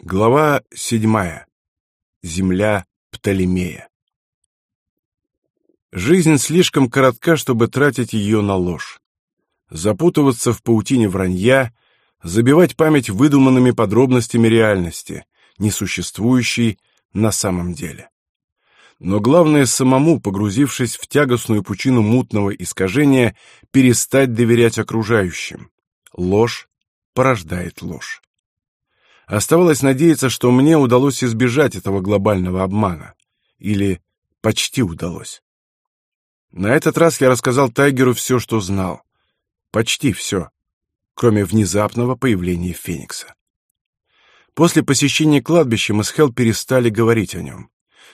Глава седьмая. Земля Птолемея. Жизнь слишком коротка, чтобы тратить ее на ложь. Запутываться в паутине вранья, забивать память выдуманными подробностями реальности, несуществующей на самом деле. Но главное самому, погрузившись в тягостную пучину мутного искажения, перестать доверять окружающим. Ложь порождает ложь. Оставалось надеяться, что мне удалось избежать этого глобального обмана. Или почти удалось. На этот раз я рассказал Тайгеру все, что знал. Почти все, кроме внезапного появления Феникса. После посещения кладбища мы с Хелл перестали говорить о нем.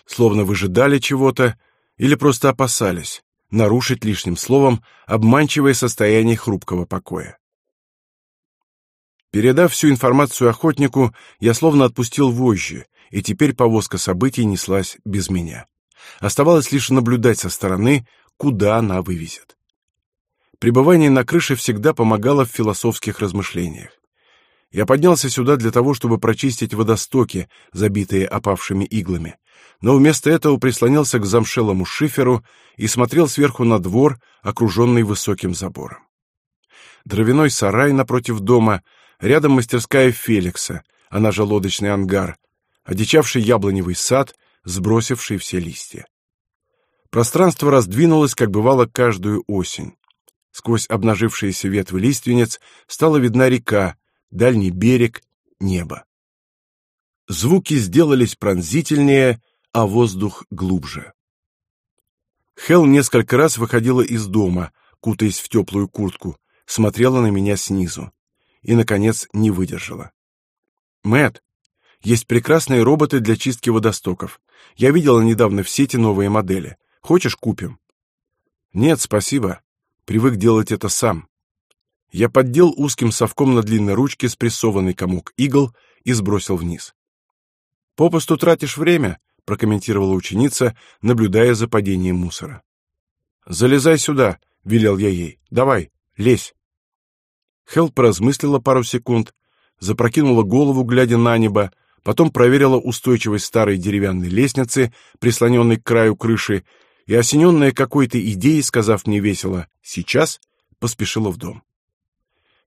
Словно выжидали чего-то или просто опасались нарушить лишним словом обманчивое состояние хрупкого покоя. Передав всю информацию охотнику, я словно отпустил вожжи, и теперь повозка событий неслась без меня. Оставалось лишь наблюдать со стороны, куда она вывезет. Пребывание на крыше всегда помогало в философских размышлениях. Я поднялся сюда для того, чтобы прочистить водостоки, забитые опавшими иглами, но вместо этого прислонился к замшелому шиферу и смотрел сверху на двор, окруженный высоким забором. Дровяной сарай напротив дома — Рядом мастерская Феликса, она же лодочный ангар, одичавший яблоневый сад, сбросивший все листья. Пространство раздвинулось, как бывало каждую осень. Сквозь обнажившиеся ветви лиственниц стала видна река, дальний берег, небо. Звуки сделались пронзительнее, а воздух глубже. Хел несколько раз выходила из дома, кутаясь в теплую куртку, смотрела на меня снизу и, наконец, не выдержала. Мэт, есть прекрасные роботы для чистки водостоков. Я видела недавно в сети новые модели. Хочешь, купим? Нет, спасибо. Привык делать это сам. Я поддел узким совком на длинной ручке спрессованный комок игл и сбросил вниз. Попусту тратишь время, прокомментировала ученица, наблюдая за падением мусора. Залезай сюда, велел я ей. Давай, лезь. Хел поразмыслила пару секунд, запрокинула голову, глядя на небо, потом проверила устойчивость старой деревянной лестницы, прислоненной к краю крыши, и, осененная какой-то идеей, сказав мне весело «сейчас», поспешила в дом.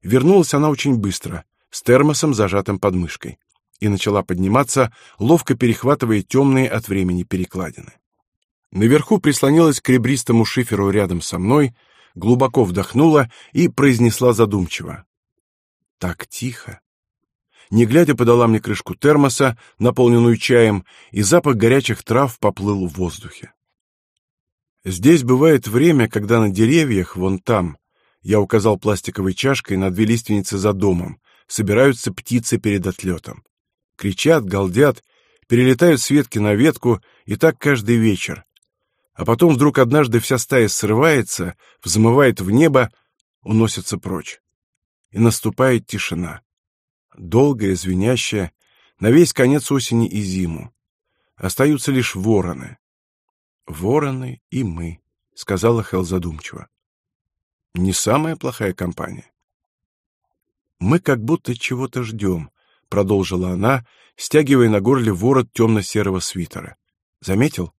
Вернулась она очень быстро, с термосом, зажатым под мышкой, и начала подниматься, ловко перехватывая темные от времени перекладины. Наверху прислонилась к ребристому шиферу рядом со мной, глубоко вдохнула и произнесла задумчиво. «Так тихо». Не глядя, подала мне крышку термоса, наполненную чаем, и запах горячих трав поплыл в воздухе. Здесь бывает время, когда на деревьях, вон там, я указал пластиковой чашкой на две лиственницы за домом, собираются птицы перед отлетом. Кричат, галдят, перелетают с ветки на ветку, и так каждый вечер, а потом вдруг однажды вся стая срывается, взмывает в небо, уносится прочь. И наступает тишина. Долгая, звенящая, на весь конец осени и зиму. Остаются лишь вороны. Вороны и мы, сказала Хел задумчиво. Не самая плохая компания. Мы как будто чего-то ждем, продолжила она, стягивая на горле ворот темно-серого свитера. Заметил?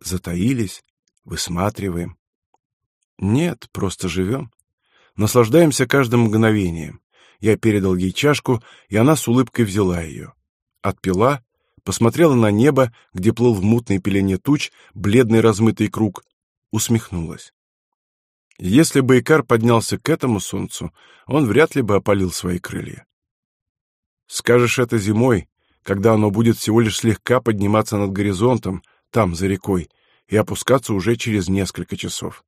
Затаились, высматриваем. Нет, просто живем. Наслаждаемся каждым мгновением. Я передал ей чашку, и она с улыбкой взяла ее. Отпила, посмотрела на небо, где плыл в мутной пелене туч бледный размытый круг, усмехнулась. Если бы Икар поднялся к этому солнцу, он вряд ли бы опалил свои крылья. Скажешь это зимой, когда оно будет всего лишь слегка подниматься над горизонтом, там, за рекой, и опускаться уже через несколько часов.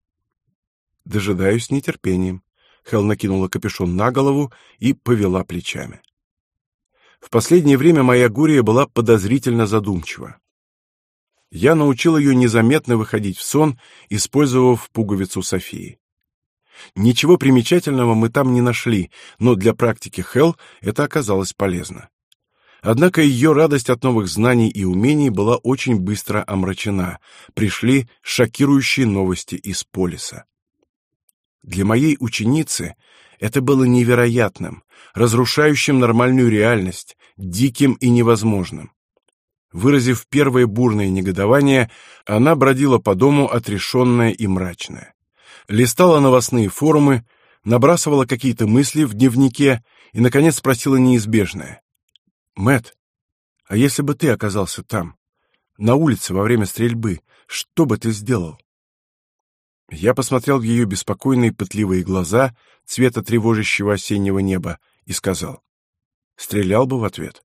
Дожидаюсь с нетерпением. Хел накинула капюшон на голову и повела плечами. В последнее время моя Гурия была подозрительно задумчива. Я научил ее незаметно выходить в сон, использовав пуговицу Софии. Ничего примечательного мы там не нашли, но для практики Хел это оказалось полезно. Однако ее радость от новых знаний и умений была очень быстро омрачена. Пришли шокирующие новости из полиса. Для моей ученицы Это было невероятным, разрушающим нормальную реальность, диким и невозможным. Выразив первое бурное негодование, она бродила по дому отрешенная и мрачная. Листала новостные форумы, набрасывала какие-то мысли в дневнике и, наконец, спросила неизбежное. Мэт, а если бы ты оказался там, на улице во время стрельбы, что бы ты сделал?» Я посмотрел в ее беспокойные пытливые глаза цвета тревожащего осеннего неба и сказал. Стрелял бы в ответ.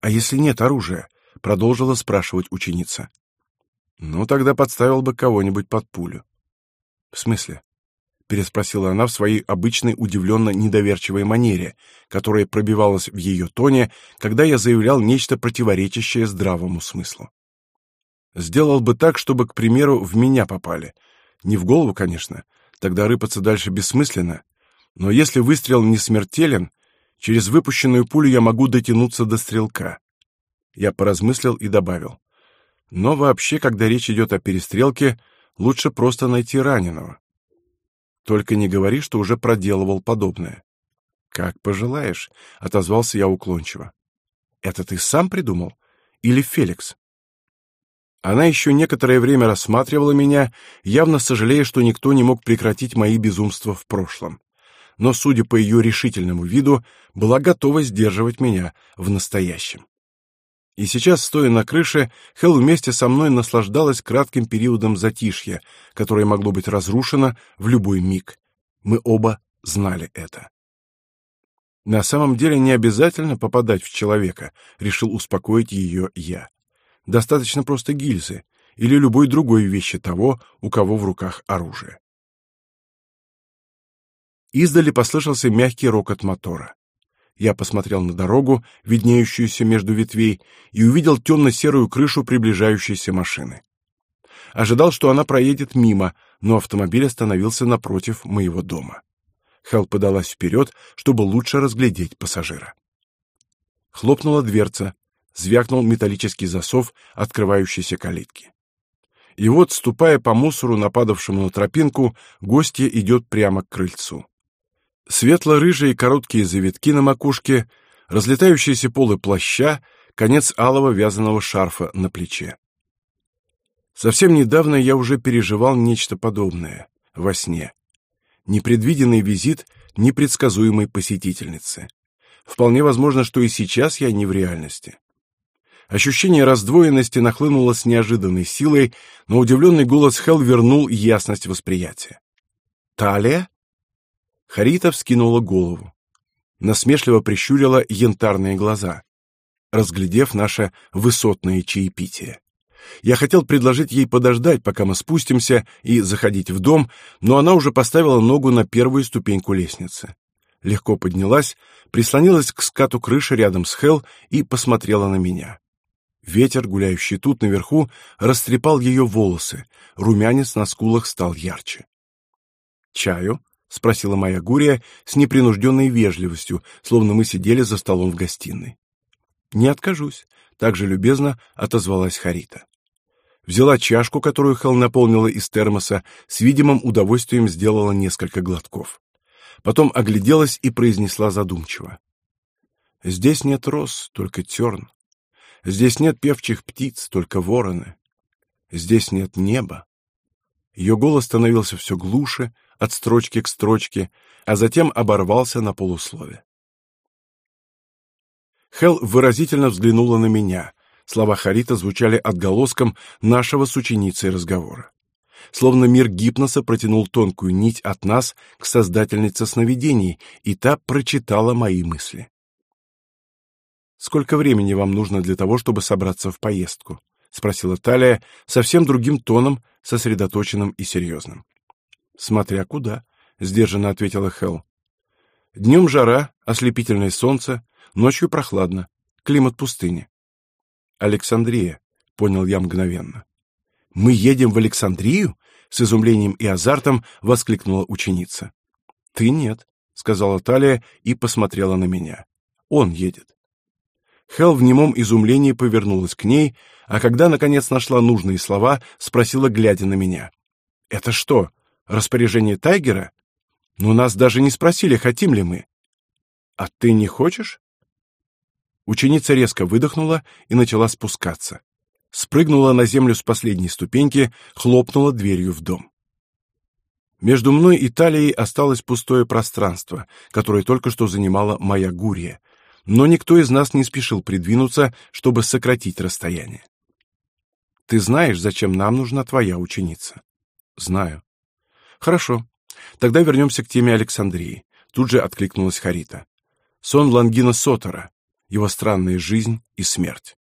«А если нет оружия?» — продолжила спрашивать ученица. «Ну, тогда подставил бы кого-нибудь под пулю». «В смысле?» — переспросила она в своей обычной удивленно недоверчивой манере, которая пробивалась в ее тоне, когда я заявлял нечто противоречащее здравому смыслу. «Сделал бы так, чтобы, к примеру, в меня попали. Не в голову, конечно, тогда рыпаться дальше бессмысленно. Но если выстрел не смертелен, через выпущенную пулю я могу дотянуться до стрелка. Я поразмыслил и добавил. Но вообще, когда речь идет о перестрелке, лучше просто найти раненого. Только не говори, что уже проделывал подобное. Как пожелаешь, отозвался я уклончиво. Это ты сам придумал или Феликс? Она еще некоторое время рассматривала меня, явно сожалея, что никто не мог прекратить мои безумства в прошлом. Но, судя по ее решительному виду, была готова сдерживать меня в настоящем. И сейчас, стоя на крыше, Хелл вместе со мной наслаждалась кратким периодом затишья, которое могло быть разрушено в любой миг. Мы оба знали это. На самом деле не обязательно попадать в человека, решил успокоить ее я. Достаточно просто гильзы или любой другой вещи того, у кого в руках оружие. Издали послышался мягкий рокот мотора. Я посмотрел на дорогу, виднеющуюся между ветвей, и увидел темно-серую крышу приближающейся машины. Ожидал, что она проедет мимо, но автомобиль остановился напротив моего дома. Хел подалась вперед, чтобы лучше разглядеть пассажира. Хлопнула дверца, звякнул металлический засов открывающейся калитки. И вот, ступая по мусору, нападавшему на тропинку, гостья идет прямо к крыльцу. Светло-рыжие короткие завитки на макушке, разлетающиеся полы плаща, конец алого вязаного шарфа на плече. Совсем недавно я уже переживал нечто подобное во сне. Непредвиденный визит непредсказуемой посетительницы. Вполне возможно, что и сейчас я не в реальности. Ощущение раздвоенности нахлынуло с неожиданной силой, но удивленный голос Хел вернул ясность восприятия. «Талия?» Харита вскинула голову. Насмешливо прищурила янтарные глаза, разглядев наше высотное чаепитие. Я хотел предложить ей подождать, пока мы спустимся, и заходить в дом, но она уже поставила ногу на первую ступеньку лестницы. Легко поднялась, прислонилась к скату крыши рядом с Хел и посмотрела на меня. Ветер, гуляющий тут наверху, растрепал ее волосы, румянец на скулах стал ярче. «Чаю?» — спросила моя Гурия с непринужденной вежливостью, словно мы сидели за столом в гостиной. «Не откажусь», — также любезно отозвалась Харита. Взяла чашку, которую Хел наполнила из термоса, с видимым удовольствием сделала несколько глотков. Потом огляделась и произнесла задумчиво. «Здесь нет роз, только терн. Здесь нет певчих птиц, только вороны. Здесь нет неба». Ее голос становился все глуше, от строчки к строчке, а затем оборвался на полуслове. Хел выразительно взглянула на меня. Слова Харита звучали отголоском нашего с ученицей разговора. Словно мир гипноса протянул тонкую нить от нас к создательнице сновидений, и та прочитала мои мысли. «Сколько времени вам нужно для того, чтобы собраться в поездку?» — спросила Талия совсем другим тоном, сосредоточенным и серьезным. Смотря куда, сдержанно ответила Хел. Днем жара, ослепительное солнце, ночью прохладно, климат пустыни. Александрия, понял я мгновенно. Мы едем в Александрию? С изумлением и азартом воскликнула ученица. Ты нет, сказала Талия и посмотрела на меня. Он едет. Хел в немом изумлении повернулась к ней, а когда наконец нашла нужные слова, спросила, глядя на меня: "Это что, Распоряжение Тайгера? Но нас даже не спросили, хотим ли мы. А ты не хочешь? Ученица резко выдохнула и начала спускаться. Спрыгнула на землю с последней ступеньки, хлопнула дверью в дом. Между мной и Талией осталось пустое пространство, которое только что занимала моя гурия, но никто из нас не спешил придвинуться, чтобы сократить расстояние. Ты знаешь, зачем нам нужна твоя ученица? Знаю. Хорошо. Тогда вернемся к теме Александрии. Тут же откликнулась Харита. Сон Лангина Сотора. Его странная жизнь и смерть.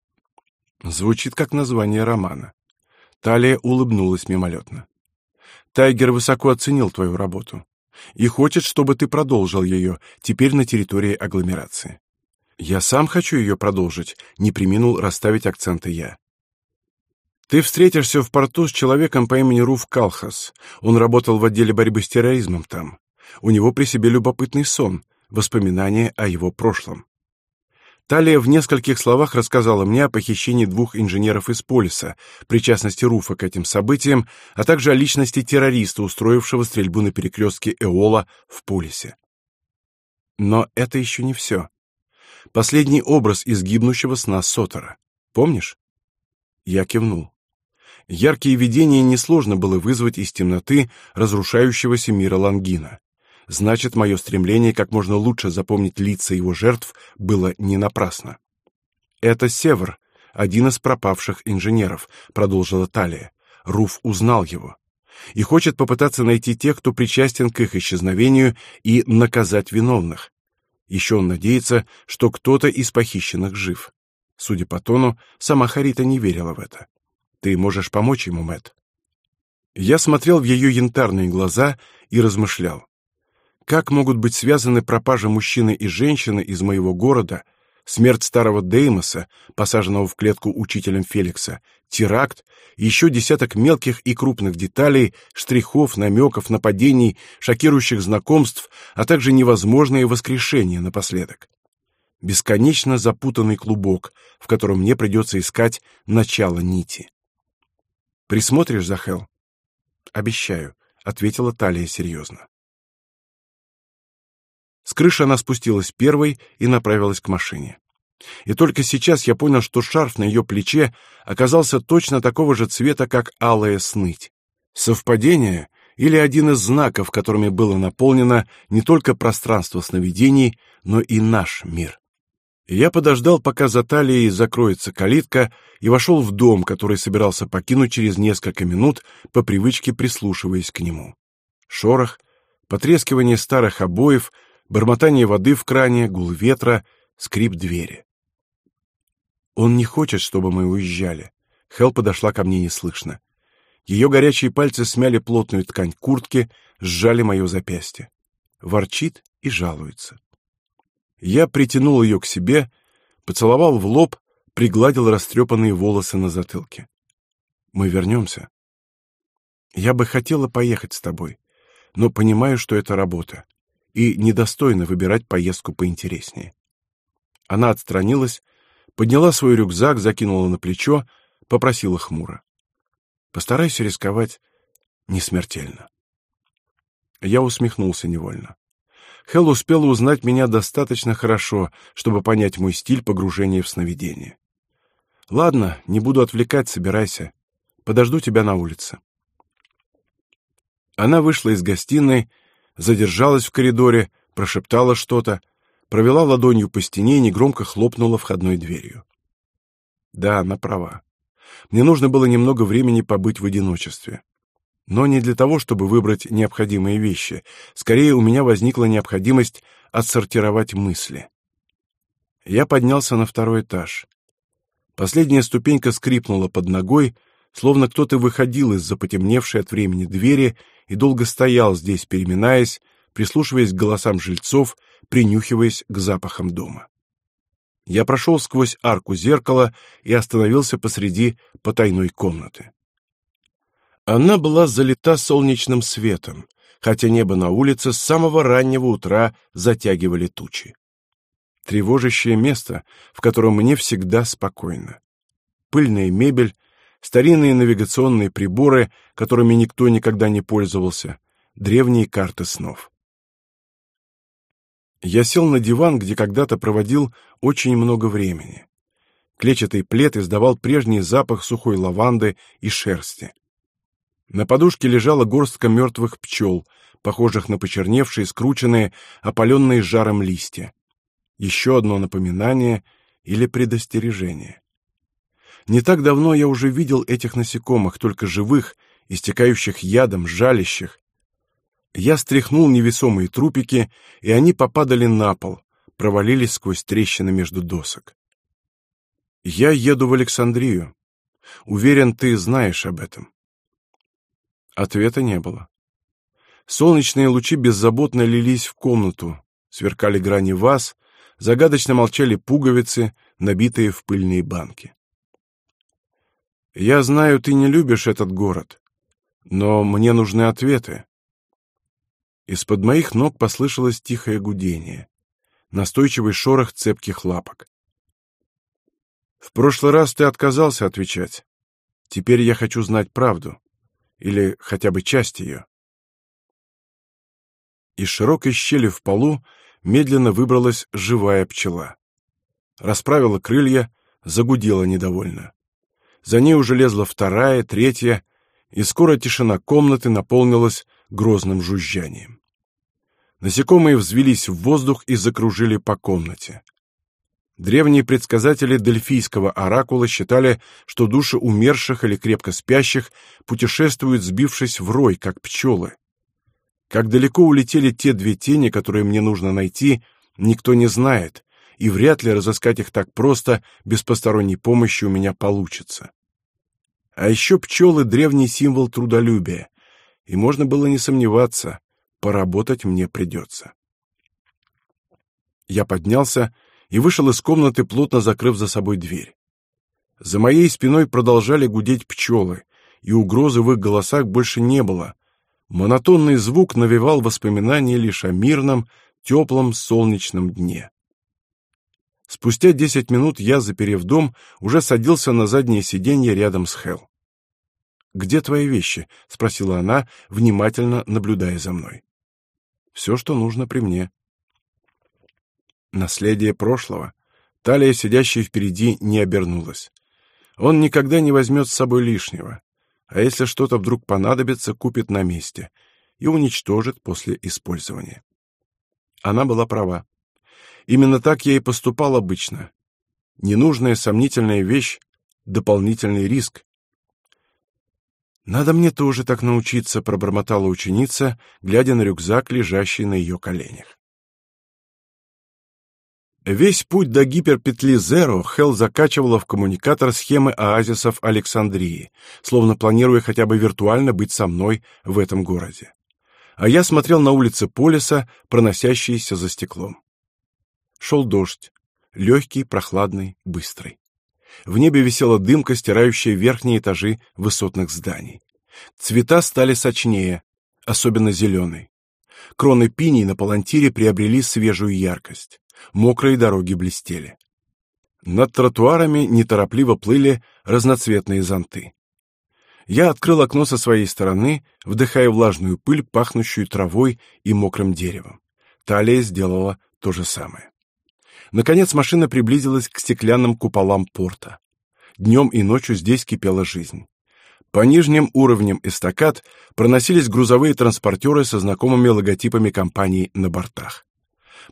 Звучит как название романа. Талия улыбнулась мимолетно. Тайгер высоко оценил твою работу и хочет, чтобы ты продолжил ее, теперь на территории агломерации. Я сам хочу ее продолжить, не преминул расставить акценты я. Ты встретишься в порту с человеком по имени Руф Калхас. Он работал в отделе борьбы с терроризмом там. У него при себе любопытный сон, воспоминания о его прошлом. Талия в нескольких словах рассказала мне о похищении двух инженеров из Полиса, причастности Руфа к этим событиям, а также о личности террориста, устроившего стрельбу на перекрестке Эола в Полисе. Но это еще не все. Последний образ из гибнущего сна Сотора. Помнишь? Я кивнул. Яркие видения несложно было вызвать из темноты разрушающегося мира Лангина значит, мое стремление как можно лучше запомнить лица его жертв было не напрасно. Это Север, один из пропавших инженеров, продолжила Талия. Руф узнал его и хочет попытаться найти тех, кто причастен к их исчезновению, и наказать виновных. Еще он надеется, что кто-то из похищенных жив. Судя по тону, сама Харита не верила в это. Ты можешь помочь ему, Мэт. Я смотрел в ее янтарные глаза и размышлял. Как могут быть связаны пропажа мужчины и женщины из моего города, смерть старого Деймоса, посаженного в клетку учителем Феликса, теракт и еще десяток мелких и крупных деталей, штрихов, намеков, нападений, шокирующих знакомств, а также невозможное воскрешение напоследок? Бесконечно запутанный клубок, в котором мне придется искать начало нити. Присмотришь за Хел? Обещаю, ответила Талия серьезно. С крыши она спустилась первой и направилась к машине. И только сейчас я понял, что шарф на ее плече оказался точно такого же цвета, как алая сныть. Совпадение или один из знаков, которыми было наполнено не только пространство сновидений, но и наш мир. Я подождал, пока за талией закроется калитка, и вошел в дом, который собирался покинуть через несколько минут, по привычке прислушиваясь к нему. Шорох, потрескивание старых обоев — бормотание воды в кране, гул ветра, скрип двери. Он не хочет, чтобы мы уезжали. Хел подошла ко мне неслышно. Ее горячие пальцы смяли плотную ткань куртки, сжали мое запястье. Ворчит и жалуется. Я притянул ее к себе, поцеловал в лоб, пригладил растрепанные волосы на затылке. Мы вернемся. Я бы хотела поехать с тобой, но понимаю, что это работа и недостойно выбирать поездку поинтереснее. Она отстранилась, подняла свой рюкзак, закинула на плечо, попросила хмуро: "Постарайся рисковать не смертельно". Я усмехнулся невольно. Хел успела узнать меня достаточно хорошо, чтобы понять мой стиль погружения в сновидение. Ладно, не буду отвлекать, собирайся. Подожду тебя на улице. Она вышла из гостиной, задержалась в коридоре, прошептала что-то, провела ладонью по стене и негромко хлопнула входной дверью. Да, она права. Мне нужно было немного времени побыть в одиночестве. Но не для того, чтобы выбрать необходимые вещи. Скорее, у меня возникла необходимость отсортировать мысли. Я поднялся на второй этаж. Последняя ступенька скрипнула под ногой, словно кто-то выходил из-за потемневшей от времени двери и долго стоял здесь, переминаясь, прислушиваясь к голосам жильцов, принюхиваясь к запахам дома. Я прошел сквозь арку зеркала и остановился посреди потайной комнаты. Она была залита солнечным светом, хотя небо на улице с самого раннего утра затягивали тучи. Тревожащее место, в котором мне всегда спокойно. Пыльная мебель, старинные навигационные приборы, которыми никто никогда не пользовался, древние карты снов. Я сел на диван, где когда-то проводил очень много времени. Клетчатый плед издавал прежний запах сухой лаванды и шерсти. На подушке лежала горстка мертвых пчел, похожих на почерневшие, скрученные, опаленные жаром листья. Еще одно напоминание или предостережение. Не так давно я уже видел этих насекомых, только живых, истекающих ядом, жалящих. Я стряхнул невесомые трупики, и они попадали на пол, провалились сквозь трещины между досок. Я еду в Александрию. Уверен, ты знаешь об этом. Ответа не было. Солнечные лучи беззаботно лились в комнату, сверкали грани ваз, загадочно молчали пуговицы, набитые в пыльные банки. «Я знаю, ты не любишь этот город, но мне нужны ответы». Из-под моих ног послышалось тихое гудение, настойчивый шорох цепких лапок. «В прошлый раз ты отказался отвечать. Теперь я хочу знать правду или хотя бы часть ее. Из широкой щели в полу медленно выбралась живая пчела. Расправила крылья, загудела недовольно. За ней уже лезла вторая, третья, и скоро тишина комнаты наполнилась грозным жужжанием. Насекомые взвелись в воздух и закружили по комнате. Древние предсказатели Дельфийского оракула считали, что души умерших или крепко спящих путешествуют, сбившись в рой, как пчелы. Как далеко улетели те две тени, которые мне нужно найти, никто не знает, и вряд ли разыскать их так просто, без посторонней помощи у меня получится. А еще пчелы — древний символ трудолюбия, и можно было не сомневаться, поработать мне придется. Я поднялся и вышел из комнаты, плотно закрыв за собой дверь. За моей спиной продолжали гудеть пчелы, и угрозы в их голосах больше не было. Монотонный звук навевал воспоминания лишь о мирном, теплом солнечном дне. Спустя десять минут я, заперев дом, уже садился на заднее сиденье рядом с Хел. «Где твои вещи?» — спросила она, внимательно наблюдая за мной. «Все, что нужно при мне». Наследие прошлого. Талия, сидящая впереди, не обернулась. Он никогда не возьмет с собой лишнего. А если что-то вдруг понадобится, купит на месте и уничтожит после использования. Она была права. Именно так я и поступал обычно. Ненужная сомнительная вещь — дополнительный риск. «Надо мне тоже так научиться», — пробормотала ученица, глядя на рюкзак, лежащий на ее коленях. Весь путь до гиперпетли Зеро Хелл закачивала в коммуникатор схемы оазисов Александрии, словно планируя хотя бы виртуально быть со мной в этом городе. А я смотрел на улицы Полиса, проносящиеся за стеклом. Шел дождь, легкий, прохладный, быстрый. В небе висела дымка, стирающая верхние этажи высотных зданий. Цвета стали сочнее, особенно зеленый. Кроны пиней на палантире приобрели свежую яркость мокрые дороги блестели. Над тротуарами неторопливо плыли разноцветные зонты. Я открыл окно со своей стороны, вдыхая влажную пыль, пахнущую травой и мокрым деревом. Талия сделала то же самое. Наконец машина приблизилась к стеклянным куполам порта. Днем и ночью здесь кипела жизнь. По нижним уровням эстакад проносились грузовые транспортеры со знакомыми логотипами компаний на бортах.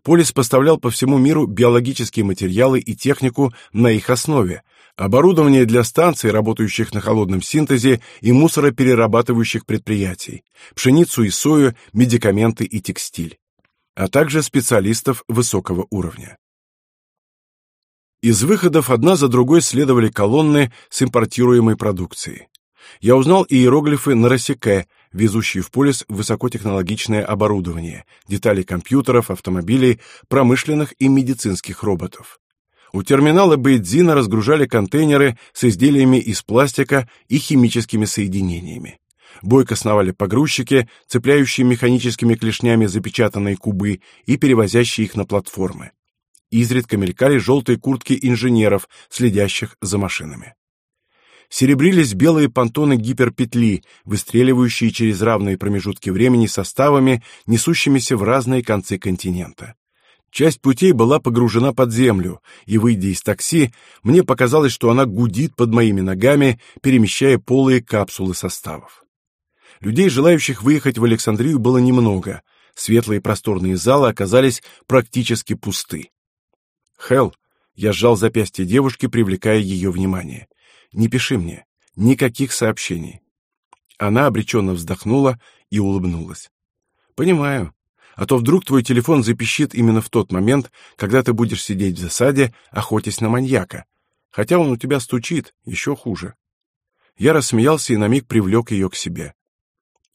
Полис поставлял по всему миру биологические материалы и технику на их основе, оборудование для станций, работающих на холодном синтезе и мусороперерабатывающих предприятий, пшеницу и сою, медикаменты и текстиль, а также специалистов высокого уровня. Из выходов одна за другой следовали колонны с импортируемой продукцией. Я узнал иероглифы на Росике, везущие в полис высокотехнологичное оборудование, детали компьютеров, автомобилей, промышленных и медицинских роботов. У терминала Бейдзина разгружали контейнеры с изделиями из пластика и химическими соединениями. Бойко сновали погрузчики, цепляющие механическими клешнями запечатанные кубы и перевозящие их на платформы. Изредка мелькали желтые куртки инженеров, следящих за машинами серебрились белые понтоны гиперпетли, выстреливающие через равные промежутки времени составами, несущимися в разные концы континента. Часть путей была погружена под землю, и, выйдя из такси, мне показалось, что она гудит под моими ногами, перемещая полые капсулы составов. Людей, желающих выехать в Александрию, было немного. Светлые просторные залы оказались практически пусты. «Хелл», — я сжал запястье девушки, привлекая ее внимание, — «не пиши мне. Никаких сообщений». Она обреченно вздохнула и улыбнулась. «Понимаю а то вдруг твой телефон запищит именно в тот момент, когда ты будешь сидеть в засаде, охотясь на маньяка. Хотя он у тебя стучит, еще хуже. Я рассмеялся и на миг привлек ее к себе.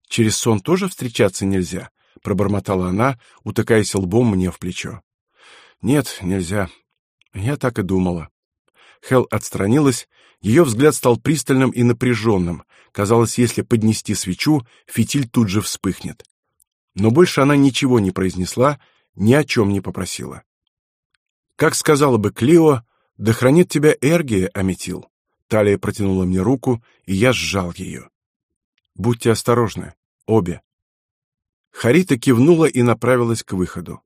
Через сон тоже встречаться нельзя, пробормотала она, утыкаясь лбом мне в плечо. Нет, нельзя. Я так и думала. Хел отстранилась, ее взгляд стал пристальным и напряженным. Казалось, если поднести свечу, фитиль тут же вспыхнет но больше она ничего не произнесла, ни о чем не попросила. Как сказала бы Клио, да хранит тебя Эргия, Аметил. Талия протянула мне руку, и я сжал ее. Будьте осторожны, обе. Харита кивнула и направилась к выходу.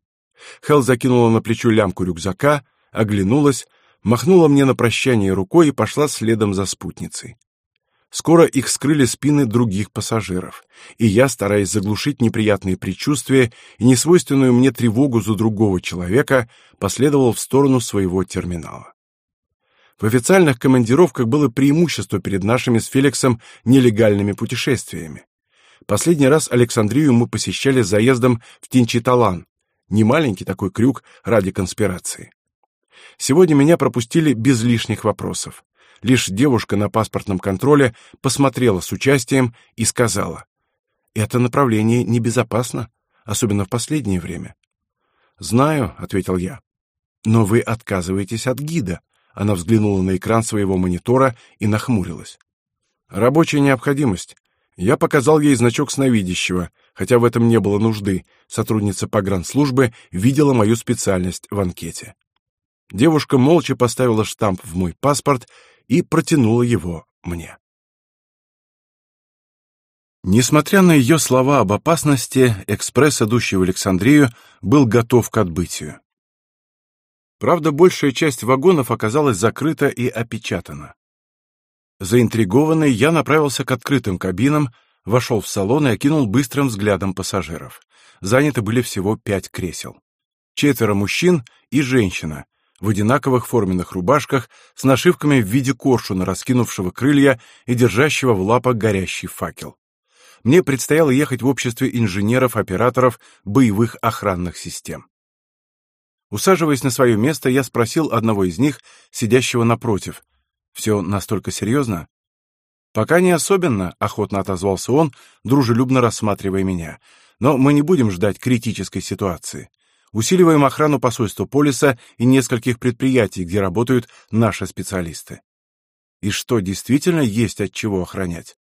Хел закинула на плечо лямку рюкзака, оглянулась, махнула мне на прощание рукой и пошла следом за спутницей. Скоро их скрыли спины других пассажиров, и я, стараясь заглушить неприятные предчувствия и несвойственную мне тревогу за другого человека, последовал в сторону своего терминала. В официальных командировках было преимущество перед нашими с Феликсом нелегальными путешествиями. Последний раз Александрию мы посещали заездом в Тинчиталан, немаленький такой крюк ради конспирации. Сегодня меня пропустили без лишних вопросов. Лишь девушка на паспортном контроле посмотрела с участием и сказала: "Это направление небезопасно, особенно в последнее время". "Знаю", ответил я. "Но вы отказываетесь от гида". Она взглянула на экран своего монитора и нахмурилась. "Рабочая необходимость. Я показал ей значок сновидящего, хотя в этом не было нужды. Сотрудница погранслужбы видела мою специальность в анкете. Девушка молча поставила штамп в мой паспорт и протянула его мне. Несмотря на ее слова об опасности, экспресс, идущий в Александрию, был готов к отбытию. Правда, большая часть вагонов оказалась закрыта и опечатана. Заинтригованный, я направился к открытым кабинам, вошел в салон и окинул быстрым взглядом пассажиров. Заняты были всего пять кресел. Четверо мужчин и женщина, в одинаковых форменных рубашках с нашивками в виде коршуна, раскинувшего крылья и держащего в лапах горящий факел. Мне предстояло ехать в обществе инженеров-операторов боевых охранных систем. Усаживаясь на свое место, я спросил одного из них, сидящего напротив. «Все настолько серьезно?» «Пока не особенно», — охотно отозвался он, дружелюбно рассматривая меня. «Но мы не будем ждать критической ситуации. Усиливаем охрану посольства Полиса и нескольких предприятий, где работают наши специалисты. И что, действительно есть от чего охранять?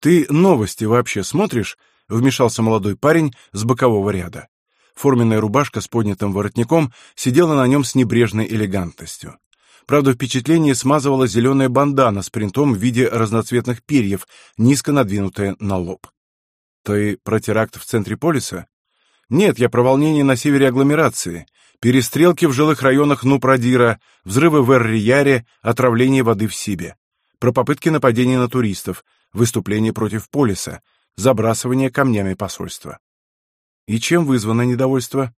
Ты новости вообще смотришь? Вмешался молодой парень с бокового ряда. Форменная рубашка с поднятым воротником сидела на нем с небрежной элегантностью. Правда, впечатление смазывала зеленая бандана с принтом в виде разноцветных перьев, низко надвинутая на лоб. Ты про теракт в центре полиса? Нет, я про волнение на севере агломерации, перестрелки в жилых районах Нупрадира, взрывы в Эр-Рияре, отравление воды в Сибе, про попытки нападения на туристов, выступление против полиса, забрасывание камнями посольства. И чем вызвано недовольство?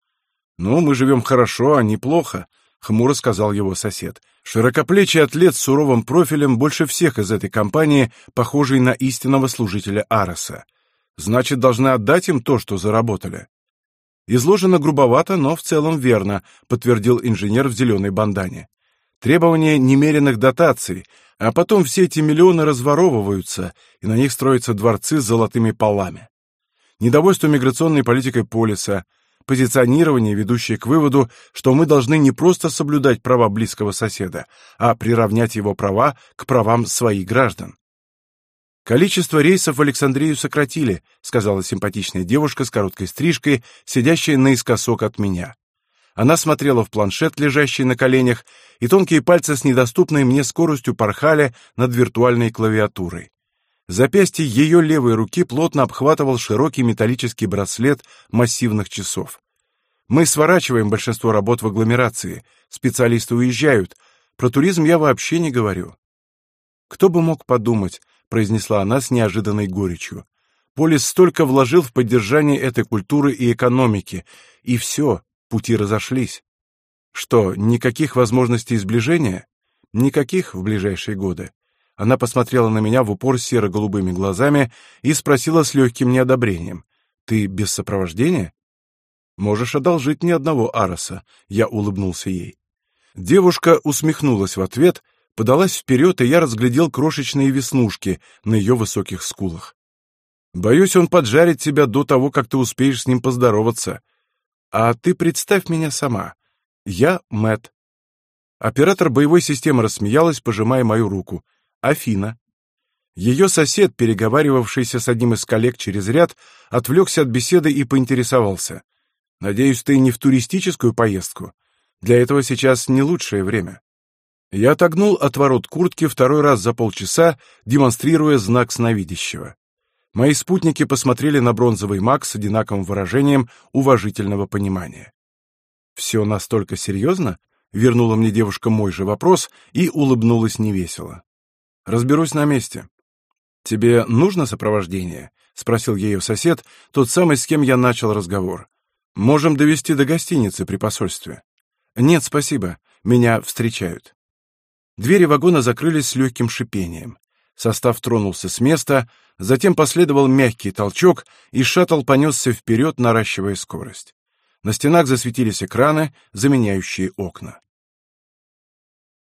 Ну, мы живем хорошо, а неплохо, хмуро сказал его сосед. Широкоплечий атлет с суровым профилем больше всех из этой компании, похожий на истинного служителя Ароса. Значит, должны отдать им то, что заработали. Изложено грубовато, но в целом верно, подтвердил инженер в зеленой бандане. Требования немеренных дотаций, а потом все эти миллионы разворовываются, и на них строятся дворцы с золотыми полами. Недовольство миграционной политикой полиса, позиционирование, ведущее к выводу, что мы должны не просто соблюдать права близкого соседа, а приравнять его права к правам своих граждан. Количество рейсов в Александрию сократили, сказала симпатичная девушка с короткой стрижкой, сидящая наискосок от меня. Она смотрела в планшет, лежащий на коленях, и тонкие пальцы с недоступной мне скоростью порхали над виртуальной клавиатурой. Запястье ее левой руки плотно обхватывал широкий металлический браслет массивных часов. Мы сворачиваем большинство работ в агломерации, специалисты уезжают. Про туризм я вообще не говорю. Кто бы мог подумать, произнесла она с неожиданной горечью. Полис столько вложил в поддержание этой культуры и экономики, и все, пути разошлись. Что, никаких возможностей сближения? Никаких в ближайшие годы. Она посмотрела на меня в упор серо-голубыми глазами и спросила с легким неодобрением. «Ты без сопровождения?» «Можешь одолжить мне одного Ароса», — я улыбнулся ей. Девушка усмехнулась в ответ, подалась вперед, и я разглядел крошечные веснушки на ее высоких скулах. «Боюсь, он поджарит тебя до того, как ты успеешь с ним поздороваться. А ты представь меня сама. Я Мэт. Оператор боевой системы рассмеялась, пожимая мою руку. Афина. Ее сосед, переговаривавшийся с одним из коллег через ряд, отвлекся от беседы и поинтересовался. «Надеюсь, ты не в туристическую поездку? Для этого сейчас не лучшее время». Я отогнул от ворот куртки второй раз за полчаса, демонстрируя знак сновидящего. Мои спутники посмотрели на бронзовый маг с одинаковым выражением уважительного понимания. «Все настолько серьезно?» — вернула мне девушка мой же вопрос и улыбнулась невесело. Разберусь на месте. Тебе нужно сопровождение? спросил ее сосед, тот самый, с кем я начал разговор. Можем довести до гостиницы при посольстве. Нет, спасибо. Меня встречают. Двери вагона закрылись с легким шипением. Состав тронулся с места, затем последовал мягкий толчок, и шаттл понесся вперед, наращивая скорость. На стенах засветились экраны, заменяющие окна.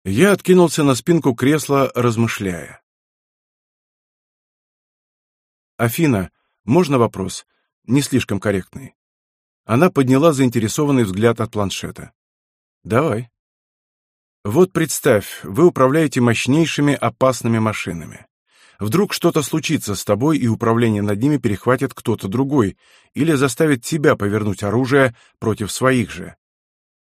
Я откинулся на спинку кресла, размышляя. «Афина, можно вопрос? Не слишком корректный». Она подняла заинтересованный взгляд от планшета. «Давай». «Вот представь, вы управляете мощнейшими опасными машинами. Вдруг что-то случится с тобой, и управление над ними перехватит кто-то другой, или заставит тебя повернуть оружие против своих же.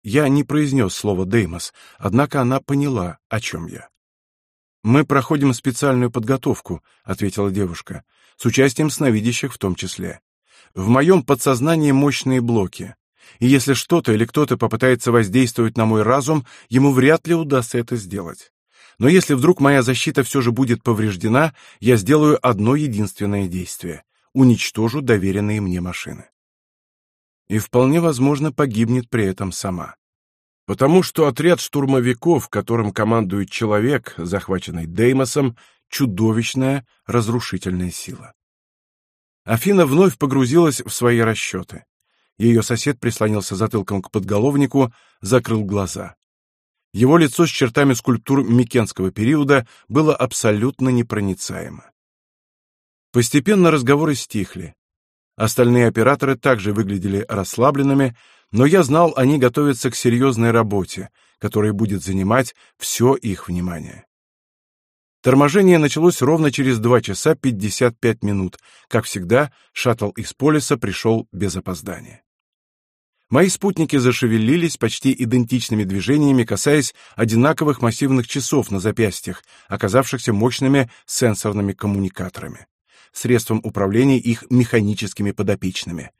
Я не произнес слово «Деймос», однако она поняла, о чем я. «Мы проходим специальную подготовку», — ответила девушка, «с участием сновидящих в том числе. В моем подсознании мощные блоки, и если что-то или кто-то попытается воздействовать на мой разум, ему вряд ли удастся это сделать. Но если вдруг моя защита все же будет повреждена, я сделаю одно единственное действие — уничтожу доверенные мне машины и вполне возможно погибнет при этом сама. Потому что отряд штурмовиков, которым командует человек, захваченный Деймосом, чудовищная разрушительная сила. Афина вновь погрузилась в свои расчеты. Ее сосед прислонился затылком к подголовнику, закрыл глаза. Его лицо с чертами скульптур Микенского периода было абсолютно непроницаемо. Постепенно разговоры стихли. Остальные операторы также выглядели расслабленными, но я знал, они готовятся к серьезной работе, которая будет занимать все их внимание. Торможение началось ровно через 2 часа 55 минут. Как всегда, шаттл из полиса пришел без опоздания. Мои спутники зашевелились почти идентичными движениями, касаясь одинаковых массивных часов на запястьях, оказавшихся мощными сенсорными коммуникаторами средством управления их механическими подопечными.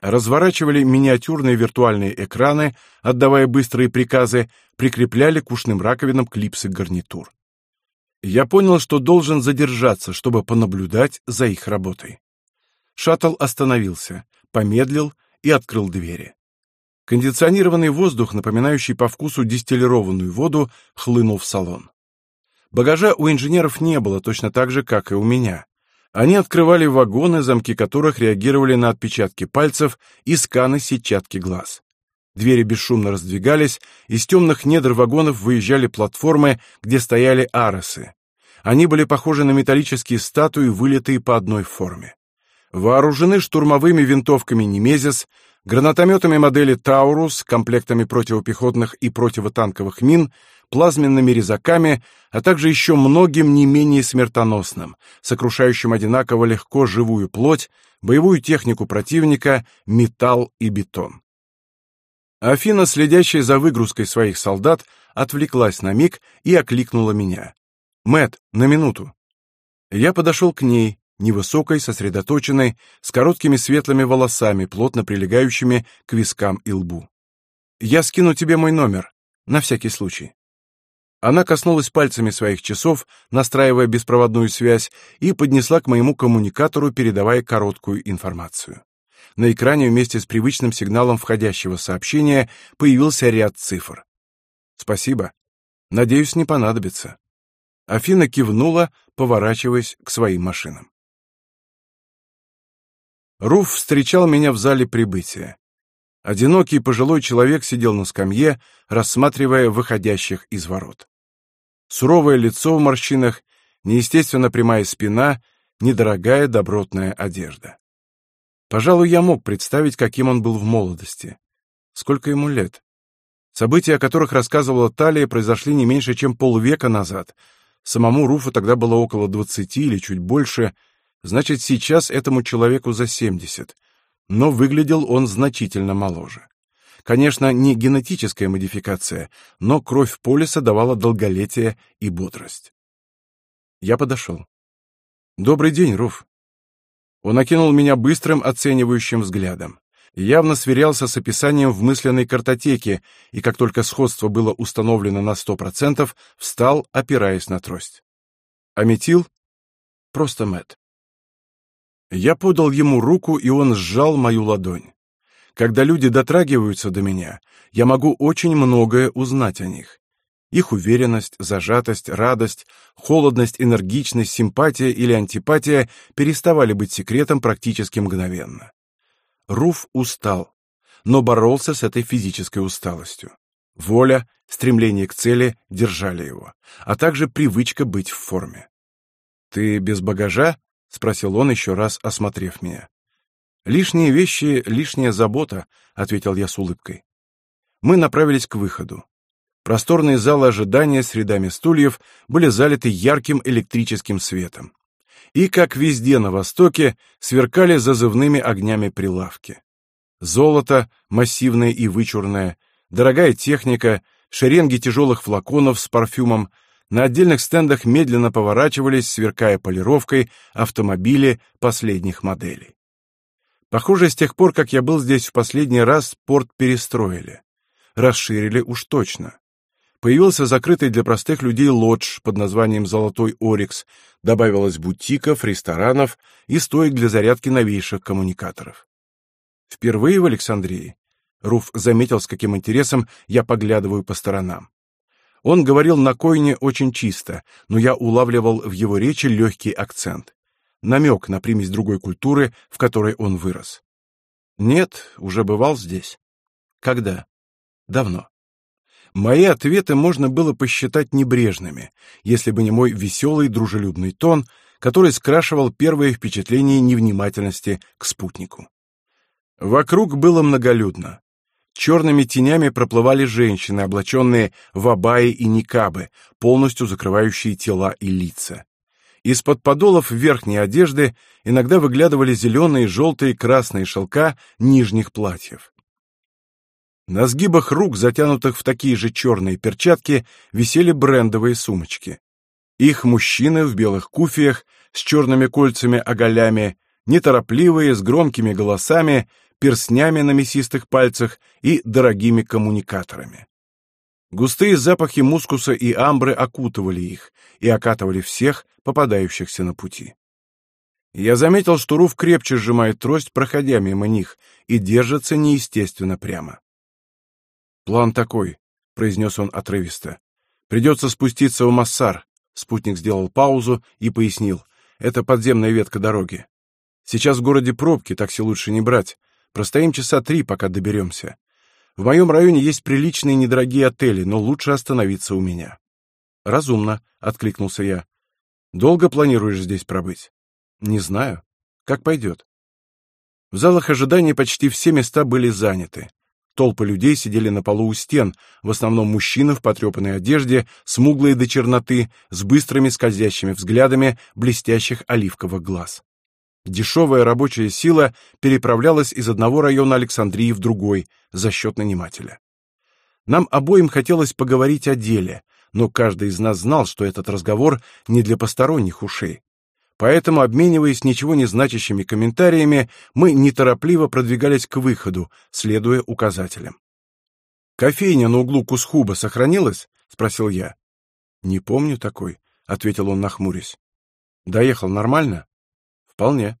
Разворачивали миниатюрные виртуальные экраны, отдавая быстрые приказы, прикрепляли к ушным раковинам клипсы гарнитур. Я понял, что должен задержаться, чтобы понаблюдать за их работой. Шаттл остановился, помедлил и открыл двери. Кондиционированный воздух, напоминающий по вкусу дистиллированную воду, хлынул в салон. Багажа у инженеров не было точно так же, как и у меня. Они открывали вагоны, замки которых реагировали на отпечатки пальцев и сканы сетчатки глаз. Двери бесшумно раздвигались, из темных недр вагонов выезжали платформы, где стояли аросы. Они были похожи на металлические статуи, вылитые по одной форме. Вооружены штурмовыми винтовками «Немезис», гранатометами модели «Таурус», комплектами противопехотных и противотанковых мин, плазменными резаками, а также еще многим не менее смертоносным, сокрушающим одинаково легко живую плоть, боевую технику противника, металл и бетон. Афина, следящая за выгрузкой своих солдат, отвлеклась на миг и окликнула меня. Мэт, на минуту. Я подошел к ней, невысокой, сосредоточенной, с короткими светлыми волосами, плотно прилегающими к вискам и лбу. «Я скину тебе мой номер, на всякий случай». Она коснулась пальцами своих часов, настраивая беспроводную связь, и поднесла к моему коммуникатору, передавая короткую информацию. На экране вместе с привычным сигналом входящего сообщения появился ряд цифр. «Спасибо. Надеюсь, не понадобится». Афина кивнула, поворачиваясь к своим машинам. Руф встречал меня в зале прибытия. Одинокий пожилой человек сидел на скамье, рассматривая выходящих из ворот. Суровое лицо в морщинах, неестественно прямая спина, недорогая добротная одежда. Пожалуй, я мог представить, каким он был в молодости. Сколько ему лет? События, о которых рассказывала Талия, произошли не меньше, чем полвека назад. Самому Руфу тогда было около двадцати или чуть больше — Значит, сейчас этому человеку за 70. Но выглядел он значительно моложе. Конечно, не генетическая модификация, но кровь Полиса давала долголетие и бодрость. Я подошел. «Добрый день, Руф». Он окинул меня быстрым оценивающим взглядом. Явно сверялся с описанием в мысленной картотеке, и как только сходство было установлено на сто процентов, встал, опираясь на трость. «Аметил?» «Просто Мэтт». Я подал ему руку, и он сжал мою ладонь. Когда люди дотрагиваются до меня, я могу очень многое узнать о них. Их уверенность, зажатость, радость, холодность, энергичность, симпатия или антипатия переставали быть секретом практически мгновенно. Руф устал, но боролся с этой физической усталостью. Воля, стремление к цели держали его, а также привычка быть в форме. «Ты без багажа?» — спросил он, еще раз осмотрев меня. «Лишние вещи — лишняя забота», — ответил я с улыбкой. Мы направились к выходу. Просторные залы ожидания с рядами стульев были залиты ярким электрическим светом. И, как везде на Востоке, сверкали зазывными огнями прилавки. Золото, массивное и вычурное, дорогая техника, шеренги тяжелых флаконов с парфюмом, на отдельных стендах медленно поворачивались, сверкая полировкой, автомобили последних моделей. Похоже, с тех пор, как я был здесь в последний раз, порт перестроили. Расширили уж точно. Появился закрытый для простых людей лодж под названием «Золотой Орикс», добавилось бутиков, ресторанов и стоек для зарядки новейших коммуникаторов. Впервые в Александрии Руф заметил, с каким интересом я поглядываю по сторонам. Он говорил на койне очень чисто, но я улавливал в его речи легкий акцент. Намек на примесь другой культуры, в которой он вырос. Нет, уже бывал здесь. Когда? Давно. Мои ответы можно было посчитать небрежными, если бы не мой веселый дружелюбный тон, который скрашивал первые впечатления невнимательности к спутнику. Вокруг было многолюдно. Черными тенями проплывали женщины, облаченные в абаи и никабы, полностью закрывающие тела и лица. Из-под подолов верхней одежды иногда выглядывали зеленые, желтые, красные шелка нижних платьев. На сгибах рук, затянутых в такие же черные перчатки, висели брендовые сумочки. Их мужчины в белых куфиях с черными кольцами-оголями, неторопливые, с громкими голосами, перстнями на мясистых пальцах и дорогими коммуникаторами. Густые запахи мускуса и амбры окутывали их и окатывали всех, попадающихся на пути. Я заметил, что Руф крепче сжимает трость, проходя мимо них, и держится неестественно прямо. «План такой», — произнес он отрывисто. «Придется спуститься в Массар». Спутник сделал паузу и пояснил. «Это подземная ветка дороги. Сейчас в городе пробки, такси лучше не брать. Простоим часа три, пока доберемся. В моем районе есть приличные недорогие отели, но лучше остановиться у меня». «Разумно», — откликнулся я. «Долго планируешь здесь пробыть?» «Не знаю. Как пойдет». В залах ожидания почти все места были заняты. Толпы людей сидели на полу у стен, в основном мужчины в потрепанной одежде, смуглые до черноты, с быстрыми скользящими взглядами блестящих оливковых глаз. Дешевая рабочая сила переправлялась из одного района Александрии в другой за счет нанимателя. Нам обоим хотелось поговорить о деле, но каждый из нас знал, что этот разговор не для посторонних ушей. Поэтому, обмениваясь ничего не значащими комментариями, мы неторопливо продвигались к выходу, следуя указателям. «Кофейня на углу Кусхуба сохранилась?» — спросил я. «Не помню такой», — ответил он, нахмурясь. «Доехал нормально?» «Вполне».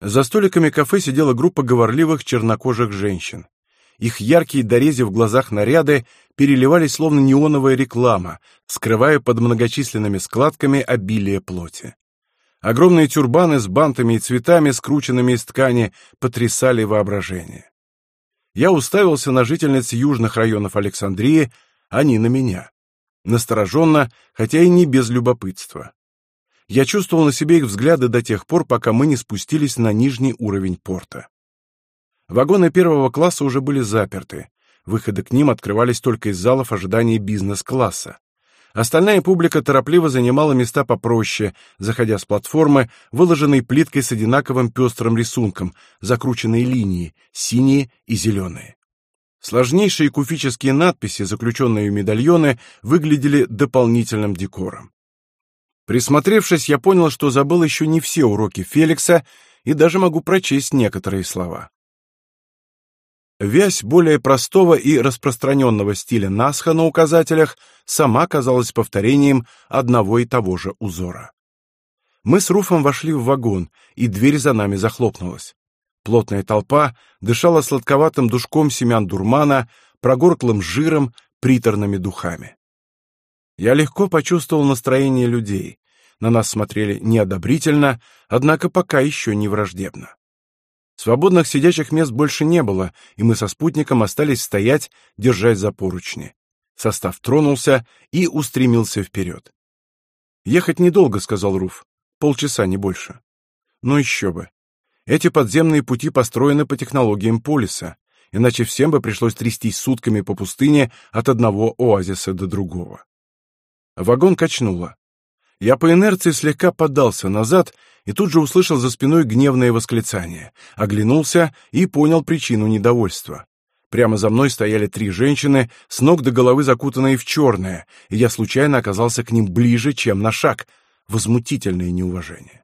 За столиками кафе сидела группа говорливых чернокожих женщин. Их яркие дорези в глазах наряды переливались словно неоновая реклама, скрывая под многочисленными складками обилие плоти. Огромные тюрбаны с бантами и цветами, скрученными из ткани, потрясали воображение. Я уставился на жительниц южных районов Александрии, они на меня. Настороженно, хотя и не без любопытства. Я чувствовал на себе их взгляды до тех пор, пока мы не спустились на нижний уровень порта. Вагоны первого класса уже были заперты. Выходы к ним открывались только из залов ожидания бизнес-класса. Остальная публика торопливо занимала места попроще, заходя с платформы, выложенной плиткой с одинаковым пестрым рисунком, закрученные линии, синие и зеленые. Сложнейшие куфические надписи, заключенные в медальоны, выглядели дополнительным декором. Присмотревшись, я понял, что забыл еще не все уроки Феликса и даже могу прочесть некоторые слова. Вязь более простого и распространенного стиля Насха на указателях сама казалась повторением одного и того же узора. Мы с Руфом вошли в вагон, и дверь за нами захлопнулась. Плотная толпа дышала сладковатым душком семян дурмана, прогорклым жиром, приторными духами. Я легко почувствовал настроение людей. На нас смотрели неодобрительно, однако пока еще не враждебно. Свободных сидячих мест больше не было, и мы со спутником остались стоять, держась за поручни. Состав тронулся и устремился вперед. «Ехать недолго», — сказал Руф. «Полчаса, не больше». «Ну еще бы. Эти подземные пути построены по технологиям полиса, иначе всем бы пришлось трястись сутками по пустыне от одного оазиса до другого». Вагон качнуло. Я по инерции слегка поддался назад и тут же услышал за спиной гневное восклицание, оглянулся и понял причину недовольства. Прямо за мной стояли три женщины, с ног до головы закутанные в черное, и я случайно оказался к ним ближе, чем на шаг. Возмутительное неуважение.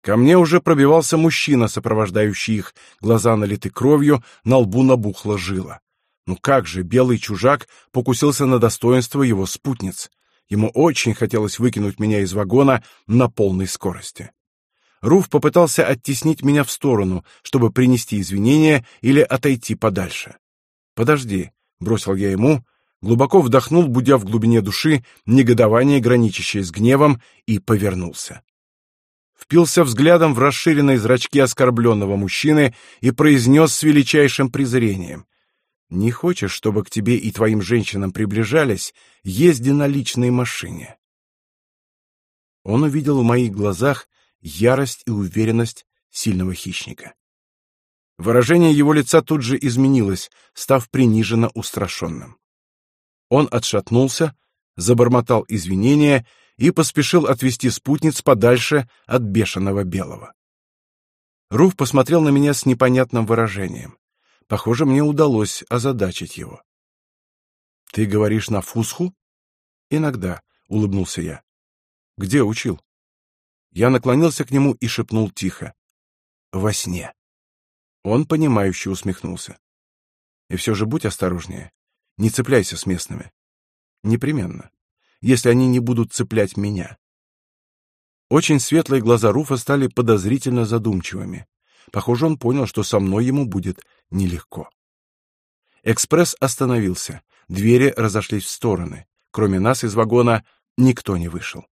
Ко мне уже пробивался мужчина, сопровождающий их, глаза налиты кровью, на лбу набухла жила. Ну как же белый чужак покусился на достоинство его спутниц? Ему очень хотелось выкинуть меня из вагона на полной скорости. Руф попытался оттеснить меня в сторону, чтобы принести извинения или отойти подальше. «Подожди», — бросил я ему, глубоко вдохнул, будя в глубине души негодование, граничащее с гневом, и повернулся. Впился взглядом в расширенные зрачки оскорбленного мужчины и произнес с величайшим презрением. Не хочешь, чтобы к тебе и твоим женщинам приближались, езди на личной машине. Он увидел в моих глазах ярость и уверенность сильного хищника. Выражение его лица тут же изменилось, став приниженно устрашенным. Он отшатнулся, забормотал извинения и поспешил отвести спутниц подальше от бешеного белого. Руф посмотрел на меня с непонятным выражением. Похоже, мне удалось озадачить его. «Ты говоришь на фусху?» «Иногда», — улыбнулся я. «Где учил?» Я наклонился к нему и шепнул тихо. «Во сне». Он, понимающе усмехнулся. «И все же будь осторожнее. Не цепляйся с местными. Непременно. Если они не будут цеплять меня». Очень светлые глаза Руфа стали подозрительно задумчивыми. Похоже, он понял, что со мной ему будет нелегко. Экспресс остановился. Двери разошлись в стороны. Кроме нас из вагона никто не вышел.